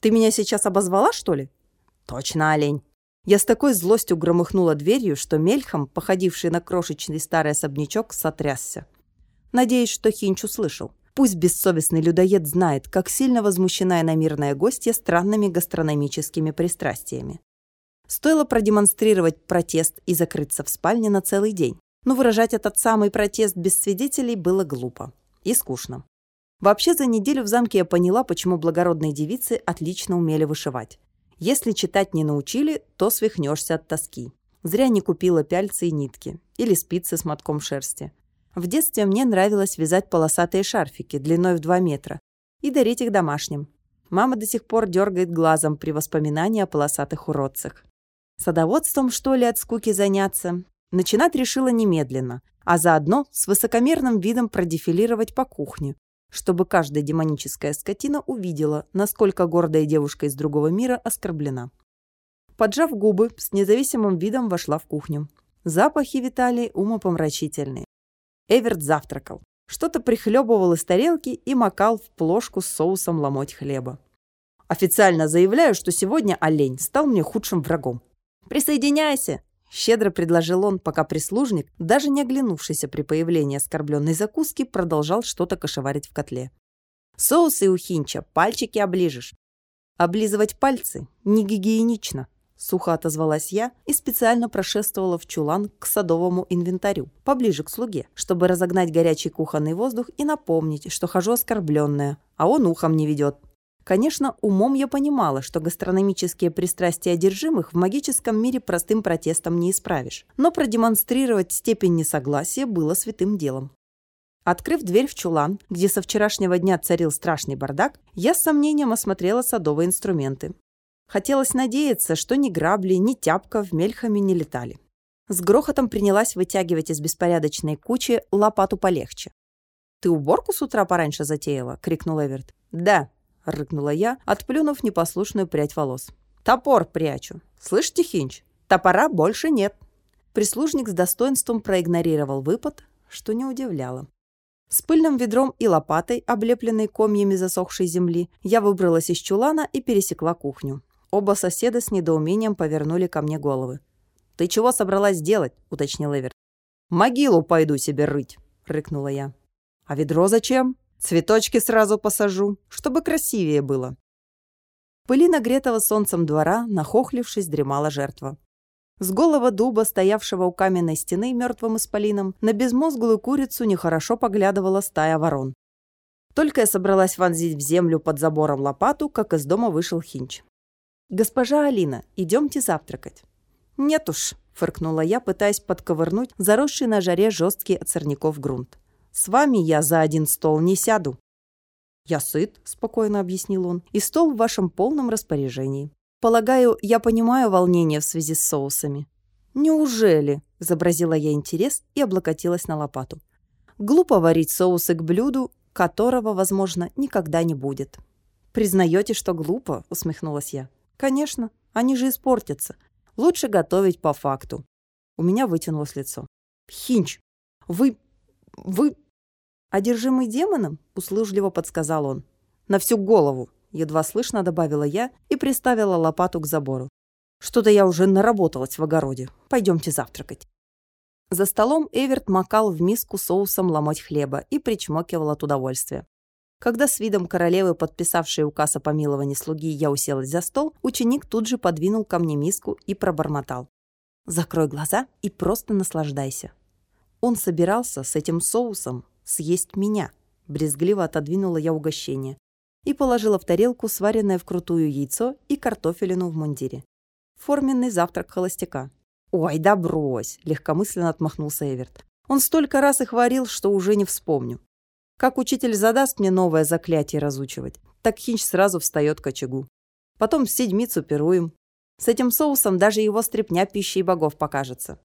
Ты меня сейчас обозвала, что ли?» «Точно олень!» Я с такой злостью громыхнула дверью, что мельхом, походивший на крошечный старый особнячок, сотрясся. Надеюсь, что Хинч услышал. Пусть бессовестный людоед знает, как сильно возмущена иномирная гостья странными гастрономическими пристрастиями. Стоило продемонстрировать протест и закрыться в спальне на целый день. Но выражать этот самый протест без свидетелей было глупо и скучно. Вообще за неделю в замке я поняла, почему благородные девицы отлично умели вышивать. Если читать не научили, то свихнешься от тоски. Зря не купила пяльцы и нитки. Или спицы с мотком шерсти. В детстве мне нравилось вязать полосатые шарфики длиной в 2 метра и дарить их домашним. Мама до сих пор дергает глазом при воспоминании о полосатых уродцах. Садоводством, что ли, от скуки заняться? Начинать решила немедленно, а заодно с высокомерным видом продефилировать по кухне, чтобы каждая демоническая скотина увидела, насколько гордая девушка из другого мира оскорблена. Поджав губы, с независимым видом вошла в кухню. Запахи витали умопомрачительные. Эверт завтракал. Что-то прихлебывал из тарелки и макал в плошку с соусом ломоть хлеба. Официально заявляю, что сегодня олень стал мне худшим врагом. «Присоединяйся!» — щедро предложил он, пока прислужник, даже не оглянувшийся при появлении оскорбленной закуски, продолжал что-то кошеварить в котле. «Соусы у хинча, пальчики оближешь». «Облизывать пальцы не гигиенично», — сухо отозвалась я и специально прошествовала в чулан к садовому инвентарю, поближе к слуге, чтобы разогнать горячий кухонный воздух и напомнить, что хожу оскорбленная, а он ухом не ведет. Конечно, умом я понимала, что гастрономические пристрастия одержимых в магическом мире простым протестом не исправишь. Но продемонстрировать степень несогласия было святым делом. Открыв дверь в чулан, где со вчерашнего дня царил страшный бардак, я с сомнением осмотрела садовые инструменты. Хотелось надеяться, что ни грабли, ни тяпка в мельхами не летали. С грохотом принялась вытягивать из беспорядочной кучи лопату полегче. «Ты уборку с утра пораньше затеяла?» — крикнул Эверт. «Да», — рыкнула я, отплюнув непослушную прядь волос. «Топор прячу. Слышите, Хинч? Топора больше нет». Прислужник с достоинством проигнорировал выпад, что не удивляло. С пыльным ведром и лопатой, облепленной комьями засохшей земли, я выбралась из чулана и пересекла кухню. Оба соседа с недоумением повернули ко мне головы. «Ты чего собралась делать?» — уточнил Эверт. «Могилу пойду себе рыть», — рыкнула я. «А ведро зачем?» Цветочки сразу посажу, чтобы красивее было. В пыли нагретого солнцем двора, нахохлившись, дремала жертва. С голого дуба, стоявшего у каменной стены мертвым исполином, на безмозглую курицу нехорошо поглядывала стая ворон. Только я собралась вонзить в землю под забором лопату, как из дома вышел Хинч. «Госпожа Алина, идемте завтракать». «Нет уж», — фыркнула я, пытаясь подковырнуть заросший на жаре жесткий от сорняков грунт. «С вами я за один стол не сяду». «Я сыт», — спокойно объяснил он, — «и стол в вашем полном распоряжении. Полагаю, я понимаю волнение в связи с соусами». «Неужели?» – изобразила я интерес и облокотилась на лопату. «Глупо варить соусы к блюду, которого, возможно, никогда не будет». «Признаете, что глупо?» – усмехнулась я. «Конечно, они же испортятся. Лучше готовить по факту». У меня вытянулось лицо. «Хинч, вы... вы...» «Одержимый демоном?» – услужливо подсказал он. «На всю голову!» едва слышно добавила я и приставила лопату к забору. Что-то я уже наработалась в огороде. Пойдемте завтракать. За столом Эверт макал в миску соусом ломоть хлеба и причмокивал от удовольствия. Когда с видом королевы, подписавшей указ о помиловании слуги, я уселась за стол, ученик тут же подвинул ко мне миску и пробормотал. «Закрой глаза и просто наслаждайся». Он собирался с этим соусом съесть меня. Брезгливо отодвинула я угощение и положила в тарелку сваренное вкрутую яйцо и картофелину в мундире. Форменный завтрак холостяка. «Ой, да брось!» – легкомысленно отмахнулся Эверт. «Он столько раз их варил, что уже не вспомню. Как учитель задаст мне новое заклятие разучивать, так Хинч сразу встает к очагу. Потом в седмицу пируем. С этим соусом даже его стряпня пищей богов покажется».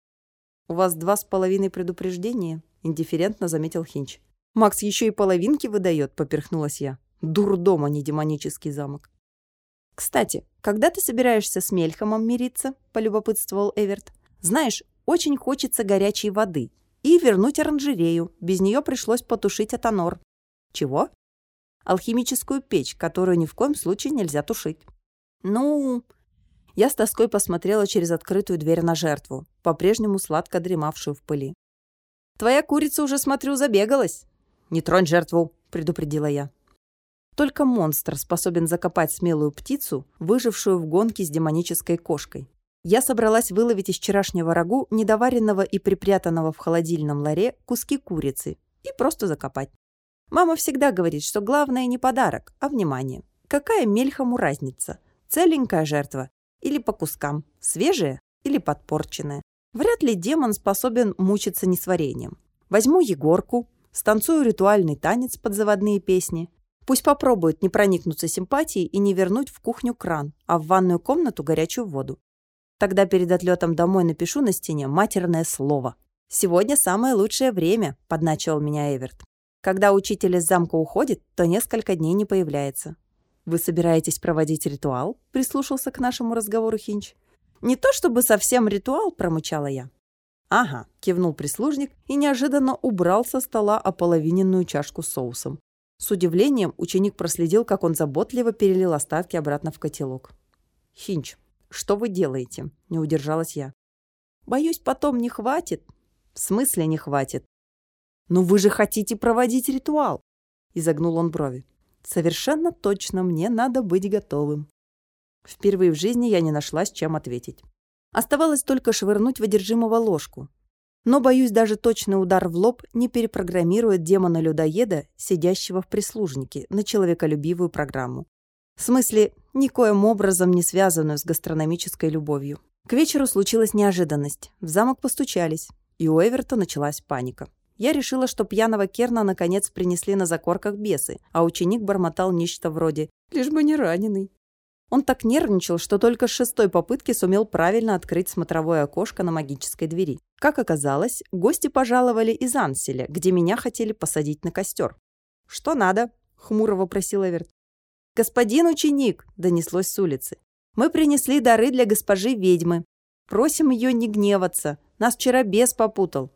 «У вас два с половиной предупреждения», – индифферентно заметил Хинч. «Макс еще и половинки выдает», – поперхнулась я. Дурдом, а не демонический замок. «Кстати, когда ты собираешься с Мельхамом мириться?» – полюбопытствовал Эверт. «Знаешь, очень хочется горячей воды. И вернуть оранжерею. Без нее пришлось потушить атонор». «Чего?» «Алхимическую печь, которую ни в коем случае нельзя тушить». «Ну...» Я с тоской посмотрела через открытую дверь на жертву, по-прежнему сладко дремавшую в пыли. «Твоя курица уже, смотрю, забегалась». «Не тронь жертву», — предупредила я. Только монстр способен закопать смелую птицу, выжившую в гонке с демонической кошкой. Я собралась выловить из вчерашнего рагу, недоваренного и припрятанного в холодильном ларе, куски курицы и просто закопать. Мама всегда говорит, что главное не подарок, а внимание. Какая мельхому разница? Целенькая жертва или по кускам, свежая или подпорченная? Вряд ли демон способен мучиться несварением. Возьму Егорку, станцую ритуальный танец под заводные песни, Пусть попробует не проникнуться симпатией и не вернуть в кухню кран, а в ванную комнату горячую воду. Тогда перед отлетом домой напишу на стене матерное слово. «Сегодня самое лучшее время», – подначивал меня Эверт. «Когда учитель из замка уходит, то несколько дней не появляется». «Вы собираетесь проводить ритуал?» – прислушался к нашему разговору Хинч. «Не то чтобы совсем ритуал», – промычала я. «Ага», – кивнул прислужник и неожиданно убрал со стола ополовиненную чашку с соусом. С удивлением ученик проследил, как он заботливо перелил остатки обратно в котелок. «Хинч, что вы делаете?» – не удержалась я. «Боюсь, потом не хватит». «В смысле не хватит?» «Ну вы же хотите проводить ритуал!» – изогнул он брови. «Совершенно точно мне надо быть готовым». Впервые в жизни я не нашла с чем ответить. Оставалось только швырнуть в одержимого ложку. Но, боюсь, даже точный удар в лоб не перепрограммирует демона-людоеда, сидящего в прислужнике, на человеколюбивую программу. В смысле, никоим образом не связанную с гастрономической любовью. К вечеру случилась неожиданность. В замок постучались, и у Эверта началась паника. Я решила, что пьяного Керна наконец принесли на закорках бесы, а ученик бормотал нечто вроде «лишь бы не раненый». Он так нервничал, что только с шестой попытки сумел правильно открыть смотровое окошко на магической двери. Как оказалось, гости пожаловали из Анселя, где меня хотели посадить на костер. «Что надо?» — хмуро вопросил Эверт. «Господин ученик!» — донеслось с улицы. «Мы принесли дары для госпожи ведьмы. Просим ее не гневаться. Нас вчера бес попутал».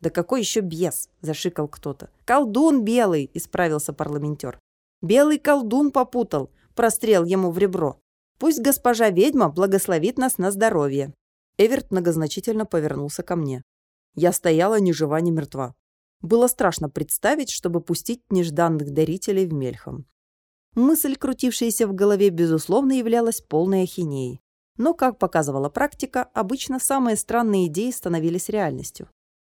«Да какой еще бес?» — зашикал кто-то. «Колдун белый!» — исправился парламентер. «Белый колдун попутал прострел ему в ребро. Пусть госпожа ведьма благословит нас на здоровье. Эверт многозначительно повернулся ко мне. Я стояла ни жива, ни мертва. Было страшно представить, чтобы пустить нежданных дарителей в Мельхам. Мысль, крутившаяся в голове, безусловно, являлась полной ахинеей. Но, как показывала практика, обычно самые странные идеи становились реальностью.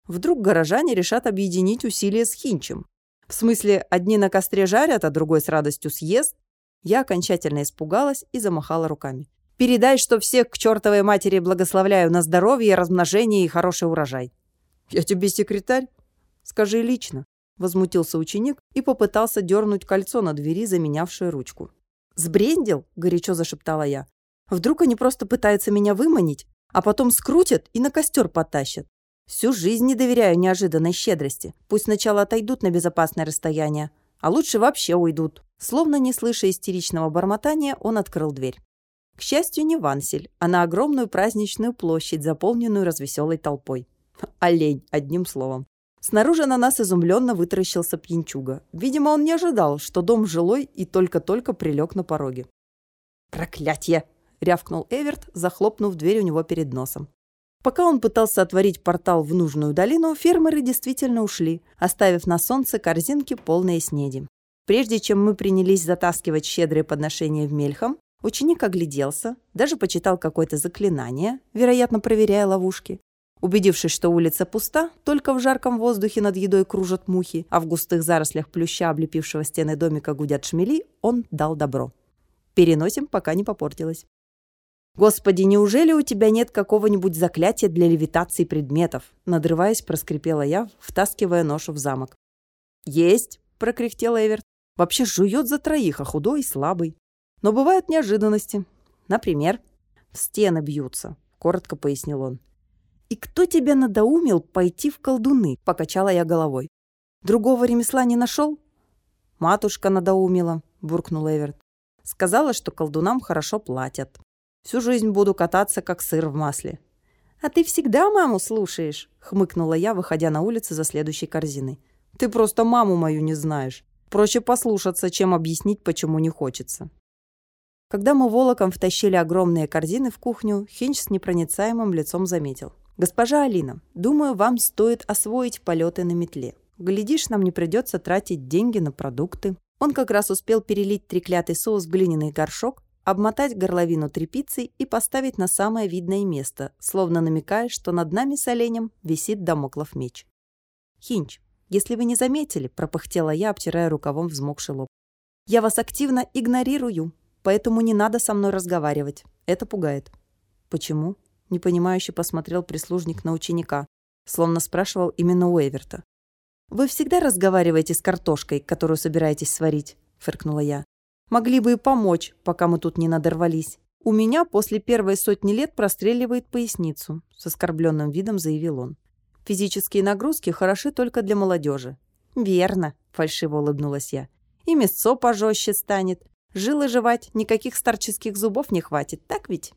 Вдруг горожане решат объединить усилия с Хинчем. В смысле, одни на костре жарят, а другой с радостью съест? Я окончательно испугалась и замахала руками. «Передай, что всех к чертовой матери благословляю на здоровье, размножение и хороший урожай». «Я тебе секретарь?» «Скажи лично», — возмутился ученик и попытался дернуть кольцо на двери, заменявшее ручку. «Сбрендил?» — горячо зашептала я. «Вдруг они просто пытаются меня выманить, а потом скрутят и на костер потащат? Всю жизнь не доверяю неожиданной щедрости. Пусть сначала отойдут на безопасное расстояние, а лучше вообще уйдут». Словно не слыша истеричного бормотания, он открыл дверь. К счастью, не Вансель, а на огромную праздничную площадь, заполненную развеселой толпой. Олень, одним словом. Снаружи на нас изумленно вытаращился пьянчуга. Видимо, он не ожидал, что дом жилой и только-только прилег на пороге. «Проклятье!» — рявкнул Эверт, захлопнув дверь у него перед носом. Пока он пытался отворить портал в нужную долину, фермеры действительно ушли, оставив на солнце корзинки полные снеди. Прежде чем мы принялись затаскивать щедрые подношения в Мельхам, ученик огляделся, даже почитал какое-то заклинание, вероятно, проверяя ловушки, Убедившись, что улица пуста, только в жарком воздухе над едой кружат мухи, а в густых зарослях плюща, облепившего стены домика, гудят шмели, он дал добро. Переносим, пока не попортилось. «Господи, неужели у тебя нет какого-нибудь заклятия для левитации предметов?» Надрываясь, проскрипела я, втаскивая ношу в замок. «Есть!» – прокряхтел Эверт. «Вообще жует за троих, а худой и слабый. Но бывают неожиданности. Например, в стены бьются», – коротко пояснил он. «И кто тебя надоумил пойти в колдуны?» – покачала я головой. «Другого ремесла не нашел?» «Матушка надоумила», – буркнул Эверт. «Сказала, что колдунам хорошо платят. Всю жизнь буду кататься, как сыр в масле». «А ты всегда маму слушаешь?» – хмыкнула я, выходя на улицу за следующей корзиной. «Ты просто маму мою не знаешь. Проще послушаться, чем объяснить, почему не хочется». Когда мы волоком втащили огромные корзины в кухню, Хинч с непроницаемым лицом заметил. «Госпожа Алина, думаю, вам стоит освоить полеты на метле. Глядишь, нам не придется тратить деньги на продукты». Он как раз успел перелить треклятый соус в глиняный горшок, обмотать горловину тряпицей и поставить на самое видное место, словно намекая, что над нами с оленем висит домоклов меч. «Хинч, если вы не заметили», – пропыхтела я, обтирая рукавом взмокший лоб. «Я вас активно игнорирую, поэтому не надо со мной разговаривать. Это пугает». «Почему?» непонимающе посмотрел прислужник на ученика, словно спрашивал именно у Эверта. «Вы всегда разговариваете с картошкой, которую собираетесь сварить?» – фыркнула я. «Могли бы и помочь, пока мы тут не надорвались. У меня после первой сотни лет простреливает поясницу», – с оскорбленным видом заявил он. «Физические нагрузки хороши только для молодежи». «Верно», – фальшиво улыбнулась я. «И мясцо пожестче станет. Жилы жевать, никаких старческих зубов не хватит, так ведь?»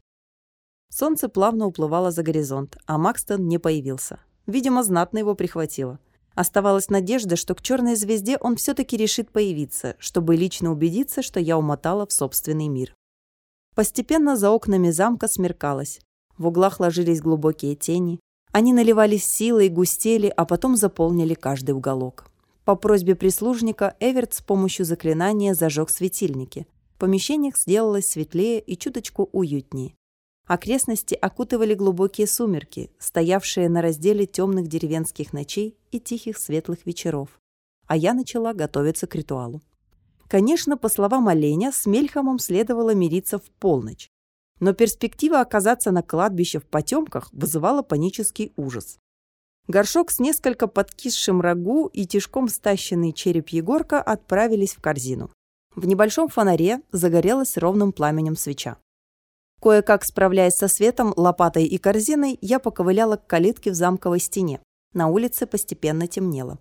Солнце плавно уплывало за горизонт, а Макстон не появился. Видимо, знатно его прихватило. Оставалась надежда, что к черной звезде он все-таки решит появиться, чтобы лично убедиться, что я умотала в собственный мир. Постепенно за окнами замка смеркалось. В углах ложились глубокие тени. Они наливались силой, густели, а потом заполнили каждый уголок. По просьбе прислужника Эверт с помощью заклинания зажег светильники. В помещениях сделалось светлее и чуточку уютнее. Окрестности окутывали глубокие сумерки, стоявшие на разделе темных деревенских ночей и тихих светлых вечеров. А я начала готовиться к ритуалу. Конечно, по словам оленя, с Мельхамом следовало мириться в полночь. Но перспектива оказаться на кладбище в потемках вызывала панический ужас. Горшок с несколько подкисшим рагу и тишком стащенный череп Егорка отправились в корзину. В небольшом фонаре загорелась ровным пламенем свеча. Кое-как справляясь со светом, лопатой и корзиной, я поковыляла к калитке в замковой стене. На улице постепенно темнело.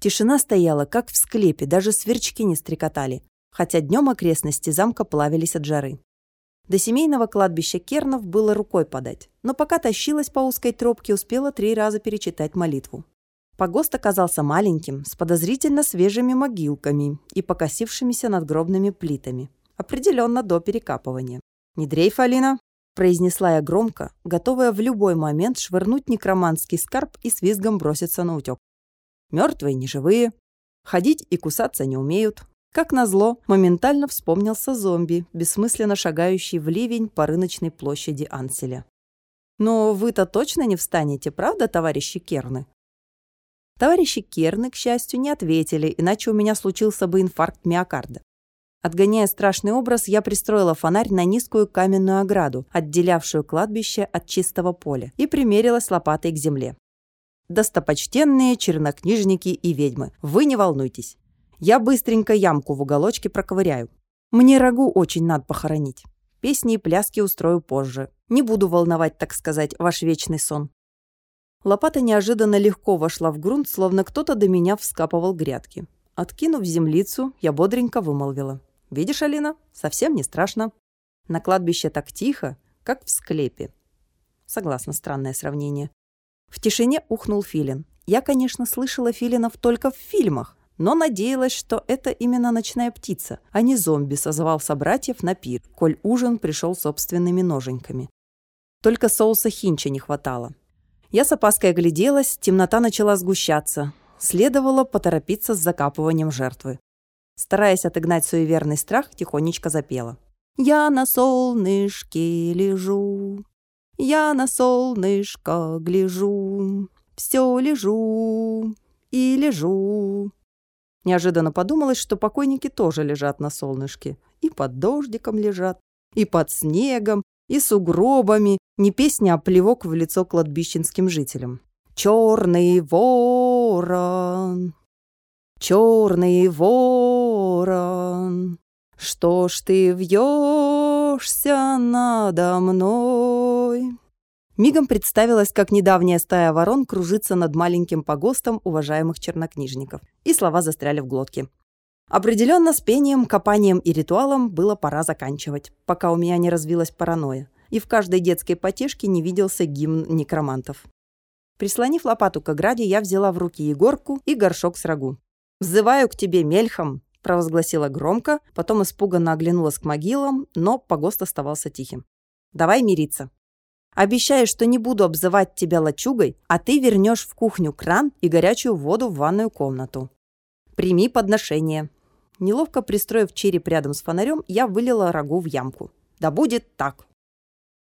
Тишина стояла, как в склепе, даже сверчки не стрекотали, хотя днем окрестности замка плавились от жары. До семейного кладбища Кернов было рукой подать, но пока тащилась по узкой тропке, успела три раза перечитать молитву. Погост оказался маленьким, с подозрительно свежими могилками и покосившимися надгробными плитами. Определенно до перекапывания. «Не дрейф, Алина!» – произнесла я громко, готовая в любой момент швырнуть некроманский скарб и с визгом броситься на утек. Мертвые не живые, ходить и кусаться не умеют. Как назло, моментально вспомнился зомби, бессмысленно шагающий в ливень по рыночной площади Анселя. «Но вы-то точно не встанете, правда, товарищи Керны?» Товарищи Керны, к счастью, не ответили, иначе у меня случился бы инфаркт миокарда. Отгоняя страшный образ, я пристроила фонарь на низкую каменную ограду, отделявшую кладбище от чистого поля, и примерилась лопатой к земле. «Достопочтенные чернокнижники и ведьмы, вы не волнуйтесь. Я быстренько ямку в уголочке проковыряю. Мне рагу очень надо похоронить. Песни и пляски устрою позже. Не буду волновать, так сказать, ваш вечный сон. Лопата неожиданно легко вошла в грунт, словно кто-то до меня вскапывал грядки. Откинув землицу, я бодренько вымолвила. «Видишь, Алина, совсем не страшно. На кладбище так тихо, как в склепе». Согласно, странное сравнение. В тишине ухнул филин. Я, конечно, слышала филинов только в фильмах, но надеялась, что это именно ночная птица, а не зомби созвал собратьев на пир, коль ужин пришел собственными ноженьками. Только соуса хинча не хватало. Я с опаской огляделась, темнота начала сгущаться. Следовало поторопиться с закапыванием жертвы. Стараясь отогнать суеверный страх, тихонечко запела. «Я на солнышке лежу, я на солнышко гляжу, все лежу и лежу, Неожиданно подумалось, что покойники тоже лежат на солнышке. И под дождиком лежат, и под снегом, и сугробами. Не песня, а плевок в лицо кладбищенским жителям. «Черный ворон, черный ворон, что ж ты вьешься надо мной?» Мигом представилось, как недавняя стая ворон кружится над маленьким погостом уважаемых чернокнижников. И слова застряли в глотке. Определенно с пением, копанием и ритуалом было пора заканчивать, пока у меня не развилась паранойя, и в каждой детской потешке не виделся гимн некромантов. Прислонив лопату к ограде, я взяла в руки Егорку и горшок с рагу. «Взываю к тебе, Мельхам!» – провозгласила громко, потом испуганно оглянулась к могилам, но погост оставался тихим. «Давай мириться. Обещаю, что не буду обзывать тебя лачугой, а ты вернешь в кухню кран и горячую воду в ванную комнату. Прими подношение». Неловко пристроив череп рядом с фонарем, я вылила рагу в ямку. «Да будет так!»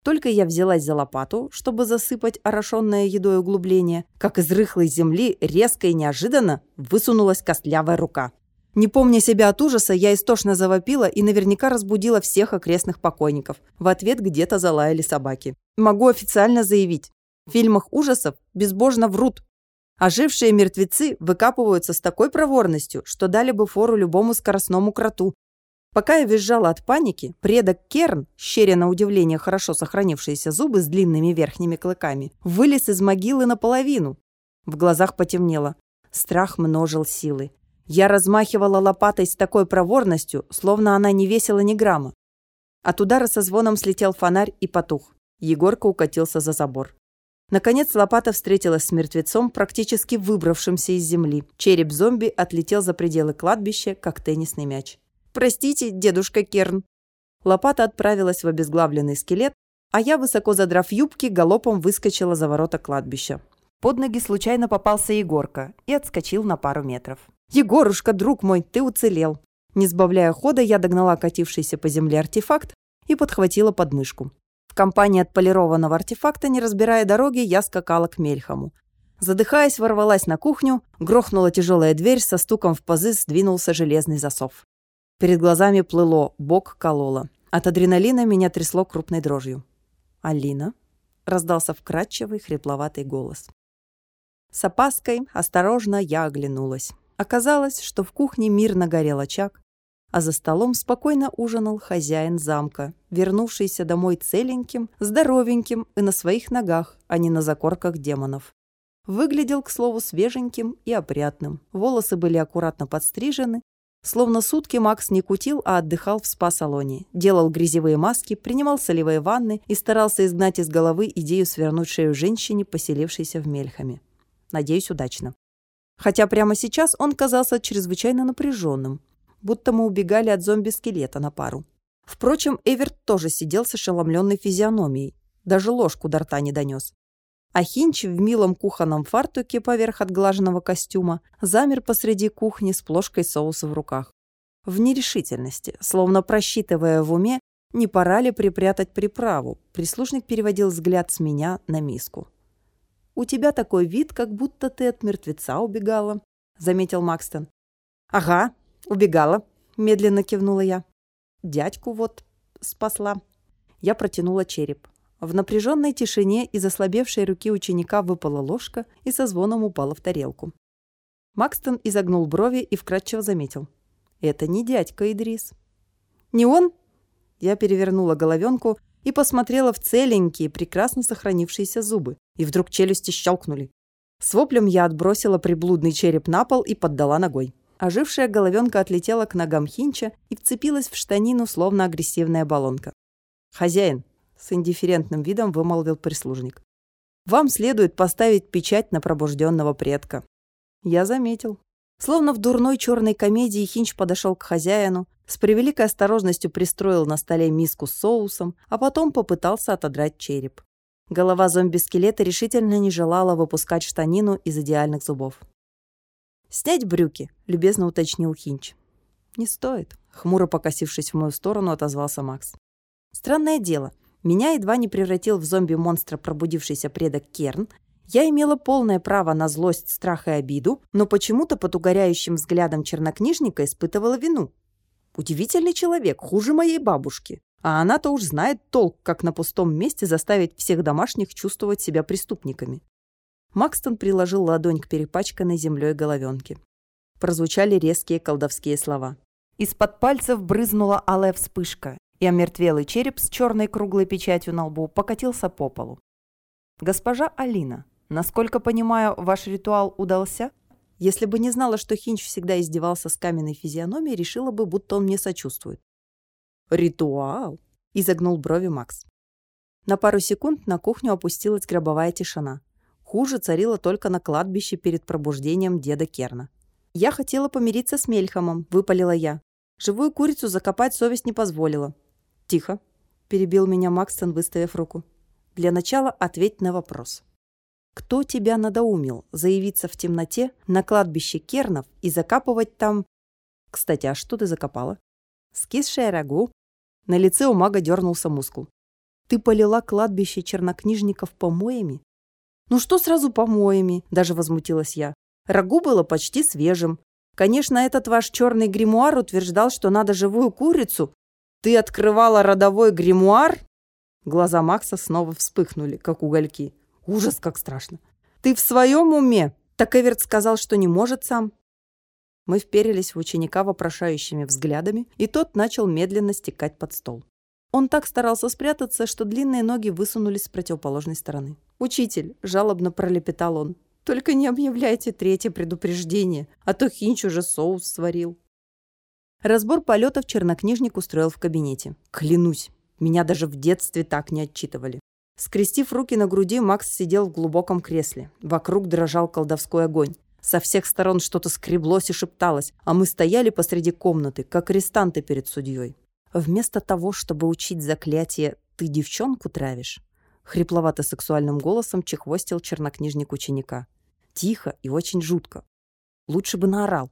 Только я взялась за лопату, чтобы засыпать орошенное едой углубление, как из рыхлой земли резко и неожиданно высунулась костлявая рука. Не помня себя от ужаса, я истошно завопила и наверняка разбудила всех окрестных покойников. В ответ где-то залаяли собаки. Могу официально заявить. В фильмах ужасов безбожно врут. Ожившие мертвецы выкапываются с такой проворностью, что дали бы фору любому скоростному кроту. Пока я визжала от паники, предок Керн, щеря на удивление хорошо сохранившиеся зубы с длинными верхними клыками, вылез из могилы наполовину. В глазах потемнело. Страх множил силы. Я размахивала лопатой с такой проворностью, словно она не весила ни грамма. От удара со звоном слетел фонарь и потух. Егорка укатился за забор. Наконец лопата встретилась с мертвецом, практически выбравшимся из земли. Череп зомби отлетел за пределы кладбища, как теннисный мяч. «Простите, дедушка Керн». Лопата отправилась в обезглавленный скелет, а я, высоко задрав юбки, галопом выскочила за ворота кладбища. Под ноги случайно попался Егорка и отскочил на пару метров. «Егорушка, друг мой, ты уцелел!» Не сбавляя хода, я догнала катившийся по земле артефакт и подхватила подмышку. В компании отполированного артефакта, не разбирая дороги, я скакала к Мельхаму. Задыхаясь, ворвалась на кухню, грохнула тяжелая дверь, со стуком в пазы сдвинулся железный засов. Перед глазами плыло, бок кололо. От адреналина меня трясло крупной дрожью. «Алина?» — раздался вкрадчивый, хрипловатый голос. С опаской осторожно я оглянулась. Оказалось, что в кухне мирно горел очаг, а за столом спокойно ужинал хозяин замка, вернувшийся домой целеньким, здоровеньким и на своих ногах, а не на закорках демонов. Выглядел, к слову, свеженьким и опрятным. Волосы были аккуратно подстрижены, Словно сутки Макс не кутил, а отдыхал в спа-салоне. Делал грязевые маски, принимал солевые ванны и старался изгнать из головы идею свернуть шею женщине, поселившейся в Мельхаме. Надеюсь, удачно хотя прямо сейчас он казался чрезвычайно напряженным, будто мы убегали от зомби-скелета на пару. Впрочем, Эверт тоже сидел с ошеломленной физиономией, даже ложку до рта не донес. А Хинч в милом кухонном фартуке поверх отглаженного костюма замер посреди кухни с плошкой соуса в руках. в нерешительности, словно просчитывая в уме, не пора ли припрятать приправу. Прислужник переводил взгляд с меня на миску. «У тебя такой вид, как будто ты от мертвеца убегала», — заметил Макстон. «Ага, убегала», — медленно кивнула я. «Дядьку вот спасла». Я протянула череп. В напряженной тишине из ослабевшей руки ученика выпала ложка и со звоном упала в тарелку. Макстон изогнул брови и вкратчиво заметил. «Это не дядька Идрис». «Не он?» Я перевернула головенку и посмотрела в целенькие, прекрасно сохранившиеся зубы. И вдруг челюсти щелкнули. С воплем я отбросила приблудный череп на пол и поддала ногой. Ожившая головенка отлетела к ногам Хинча и вцепилась в штанину, словно агрессивная баллонка. «Хозяин, с индифферентным видом вымолвил прислужник. «Вам следует поставить печать на пробужденного предка». Я заметил. Словно в дурной черной комедии Хинч подошел к хозяину, с превеликой осторожностью пристроил на столе миску с соусом, а потом попытался отодрать череп. Голова зомби-скелета решительно не желала выпускать штанину из идеальных зубов. «Снять брюки», — любезно уточнил Хинч. «Не стоит», — хмуро покосившись в мою сторону, отозвался Макс. «Странное дело. Меня едва не превратил в зомби-монстра пробудившийся предок Керн. Я имела полное право на злость, страх и обиду, но почему-то под угоряющим взглядом чернокнижника испытывала вину. Удивительный человек, хуже моей бабушки. А она-то уж знает толк, как на пустом месте заставить всех домашних чувствовать себя преступниками. Макстон приложил ладонь к перепачканной землей головенке. Прозвучали резкие колдовские слова. Из-под пальцев брызнула алая вспышка, и омертвелый череп с черной круглой печатью на лбу покатился по полу. «Госпожа Алина, насколько понимаю, ваш ритуал удался?» Если бы не знала, что Хинч всегда издевался с каменной физиономией, решила бы, будто он мне сочувствует. «Ритуал?» – изогнул брови Макс. На пару секунд на кухню опустилась гробовая тишина. Хуже царила только на кладбище перед пробуждением деда Керна. «Я хотела помириться с Мельхамом», – выпалила я. Живую курицу закопать совесть не позволила. «Тихо», – перебил меня Макстон, выставив руку. «Для начала ответь на вопрос. Кто тебя надоумил заявиться в темноте на кладбище Кернов и закапывать там... Кстати, а что ты закопала?» Скисшее рагу. На лице у мага дернулся мускул. «Ты полила кладбище чернокнижников помоями?» «Ну что сразу помоями?» – даже возмутилась я. «Рагу было почти свежим. Конечно, этот ваш черный гримуар утверждал, что надо живую курицу, «Ты открывала родовой гримуар?» Глаза Макса снова вспыхнули, как угольки. Ужас, как страшно. «Ты в своем уме?» Так Эверт сказал, что не может сам. Мы вперились в ученика вопрошающими взглядами, и тот начал медленно стекать под стол. Он так старался спрятаться, что длинные ноги высунулись с противоположной стороны. «Учитель!» – жалобно пролепетал он. «Только не объявляйте третье предупреждение, а то Хинч уже соус сварил». Разбор полетов чернокнижник устроил в кабинете. Клянусь, меня даже в детстве так не отчитывали. Скрестив руки на груди, Макс сидел в глубоком кресле. Вокруг дрожал колдовской огонь. Со всех сторон что-то скреблось и шепталось, а мы стояли посреди комнаты, как арестанты перед судьей. Вместо того, чтобы учить заклятие «ты девчонку травишь», хрипловато-сексуальным голосом чехвостил чернокнижник ученика. Тихо и очень жутко. Лучше бы наорал.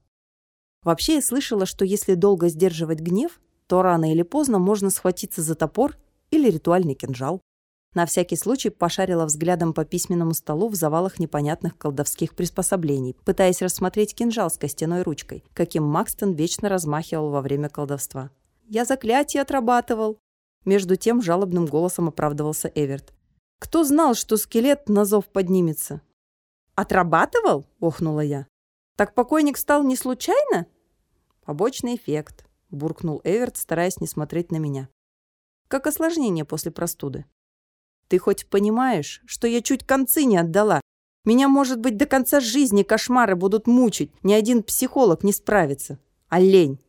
Вообще я слышала, что если долго сдерживать гнев, то рано или поздно можно схватиться за топор или ритуальный кинжал. На всякий случай пошарила взглядом по письменному столу в завалах непонятных колдовских приспособлений, пытаясь рассмотреть кинжал с костяной ручкой, каким Макстон вечно размахивал во время колдовства. «Я заклятие отрабатывал!» Между тем жалобным голосом оправдывался Эверт. «Кто знал, что скелет на зов поднимется?» «Отрабатывал?» – охнула я. «Так покойник стал не случайно?» «Побочный эффект», – буркнул Эверт, стараясь не смотреть на меня. «Как осложнение после простуды». «Ты хоть понимаешь, что я чуть концы не отдала? Меня, может быть, до конца жизни кошмары будут мучить. Ни один психолог не справится. Олень!»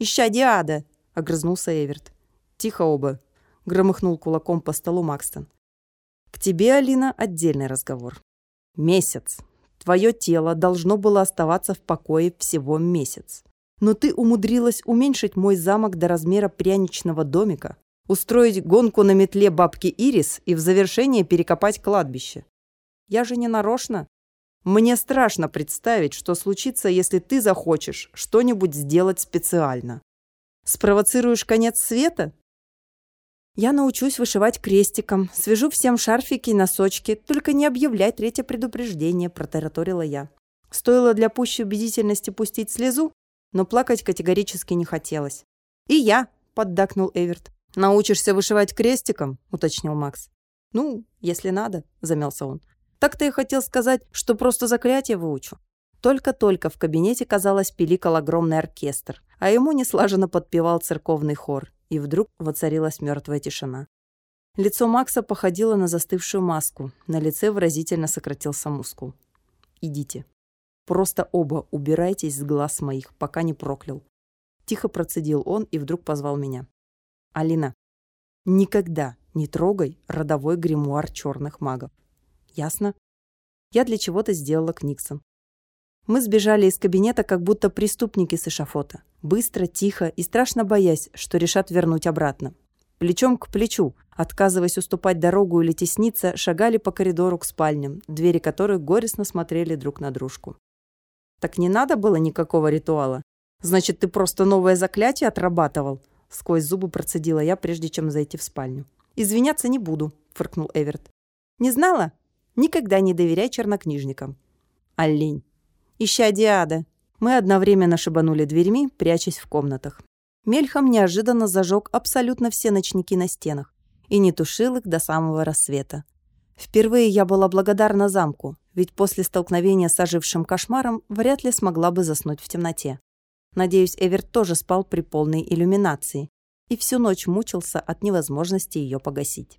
«Ища диада!» – огрызнулся Эверт. «Тихо оба!» – громыхнул кулаком по столу Макстон. «К тебе, Алина, отдельный разговор. Месяц. Твое тело должно было оставаться в покое всего месяц но ты умудрилась уменьшить мой замок до размера пряничного домика, устроить гонку на метле бабки Ирис и в завершение перекопать кладбище. Я же не нарочно. Мне страшно представить, что случится, если ты захочешь что-нибудь сделать специально. Спровоцируешь конец света? Я научусь вышивать крестиком, свяжу всем шарфики и носочки, только не объявляй третье предупреждение, протараторила я. Стоило для пущей убедительности пустить слезу, но плакать категорически не хотелось. «И я», — поддакнул Эверт. «Научишься вышивать крестиком?» — уточнил Макс. «Ну, если надо», — замялся он. Так-то я хотел сказать, что просто заклятие выучу. Только-только в кабинете, казалось, пиликал огромный оркестр, а ему неслаженно подпевал церковный хор, и вдруг воцарилась мертвая тишина. Лицо Макса походило на застывшую маску, на лице выразительно сократился мускул. «Идите. Просто оба убирайтесь с глаз моих, пока не проклял». Тихо процедил он и вдруг позвал меня. «Алина, никогда не трогай родовой гримуар черных магов. Ясно? Я для чего-то сделала Книксон. Мы сбежали из кабинета, как будто преступники с эшафота. Быстро, тихо и страшно боясь, что решат вернуть обратно. Плечом к плечу, отказываясь уступать дорогу или тесниться, шагали по коридору к спальням, двери которых горестно смотрели друг на дружку. «Так не надо было никакого ритуала? Значит, ты просто новое заклятие отрабатывал?» Сквозь зубы процедила я, прежде чем зайти в спальню. «Извиняться не буду», — фыркнул Эверт. «Не знала? Никогда не доверяй чернокнижникам. Олень. Ища Диада. Мы одновременно шибанули дверьми, прячась в комнатах. Мельхам неожиданно зажег абсолютно все ночники на стенах и не тушил их до самого рассвета. Впервые я была благодарна замку, ведь после столкновения с ожившим кошмаром вряд ли смогла бы заснуть в темноте. Надеюсь, Эверт тоже спал при полной иллюминации и всю ночь мучился от невозможности ее погасить.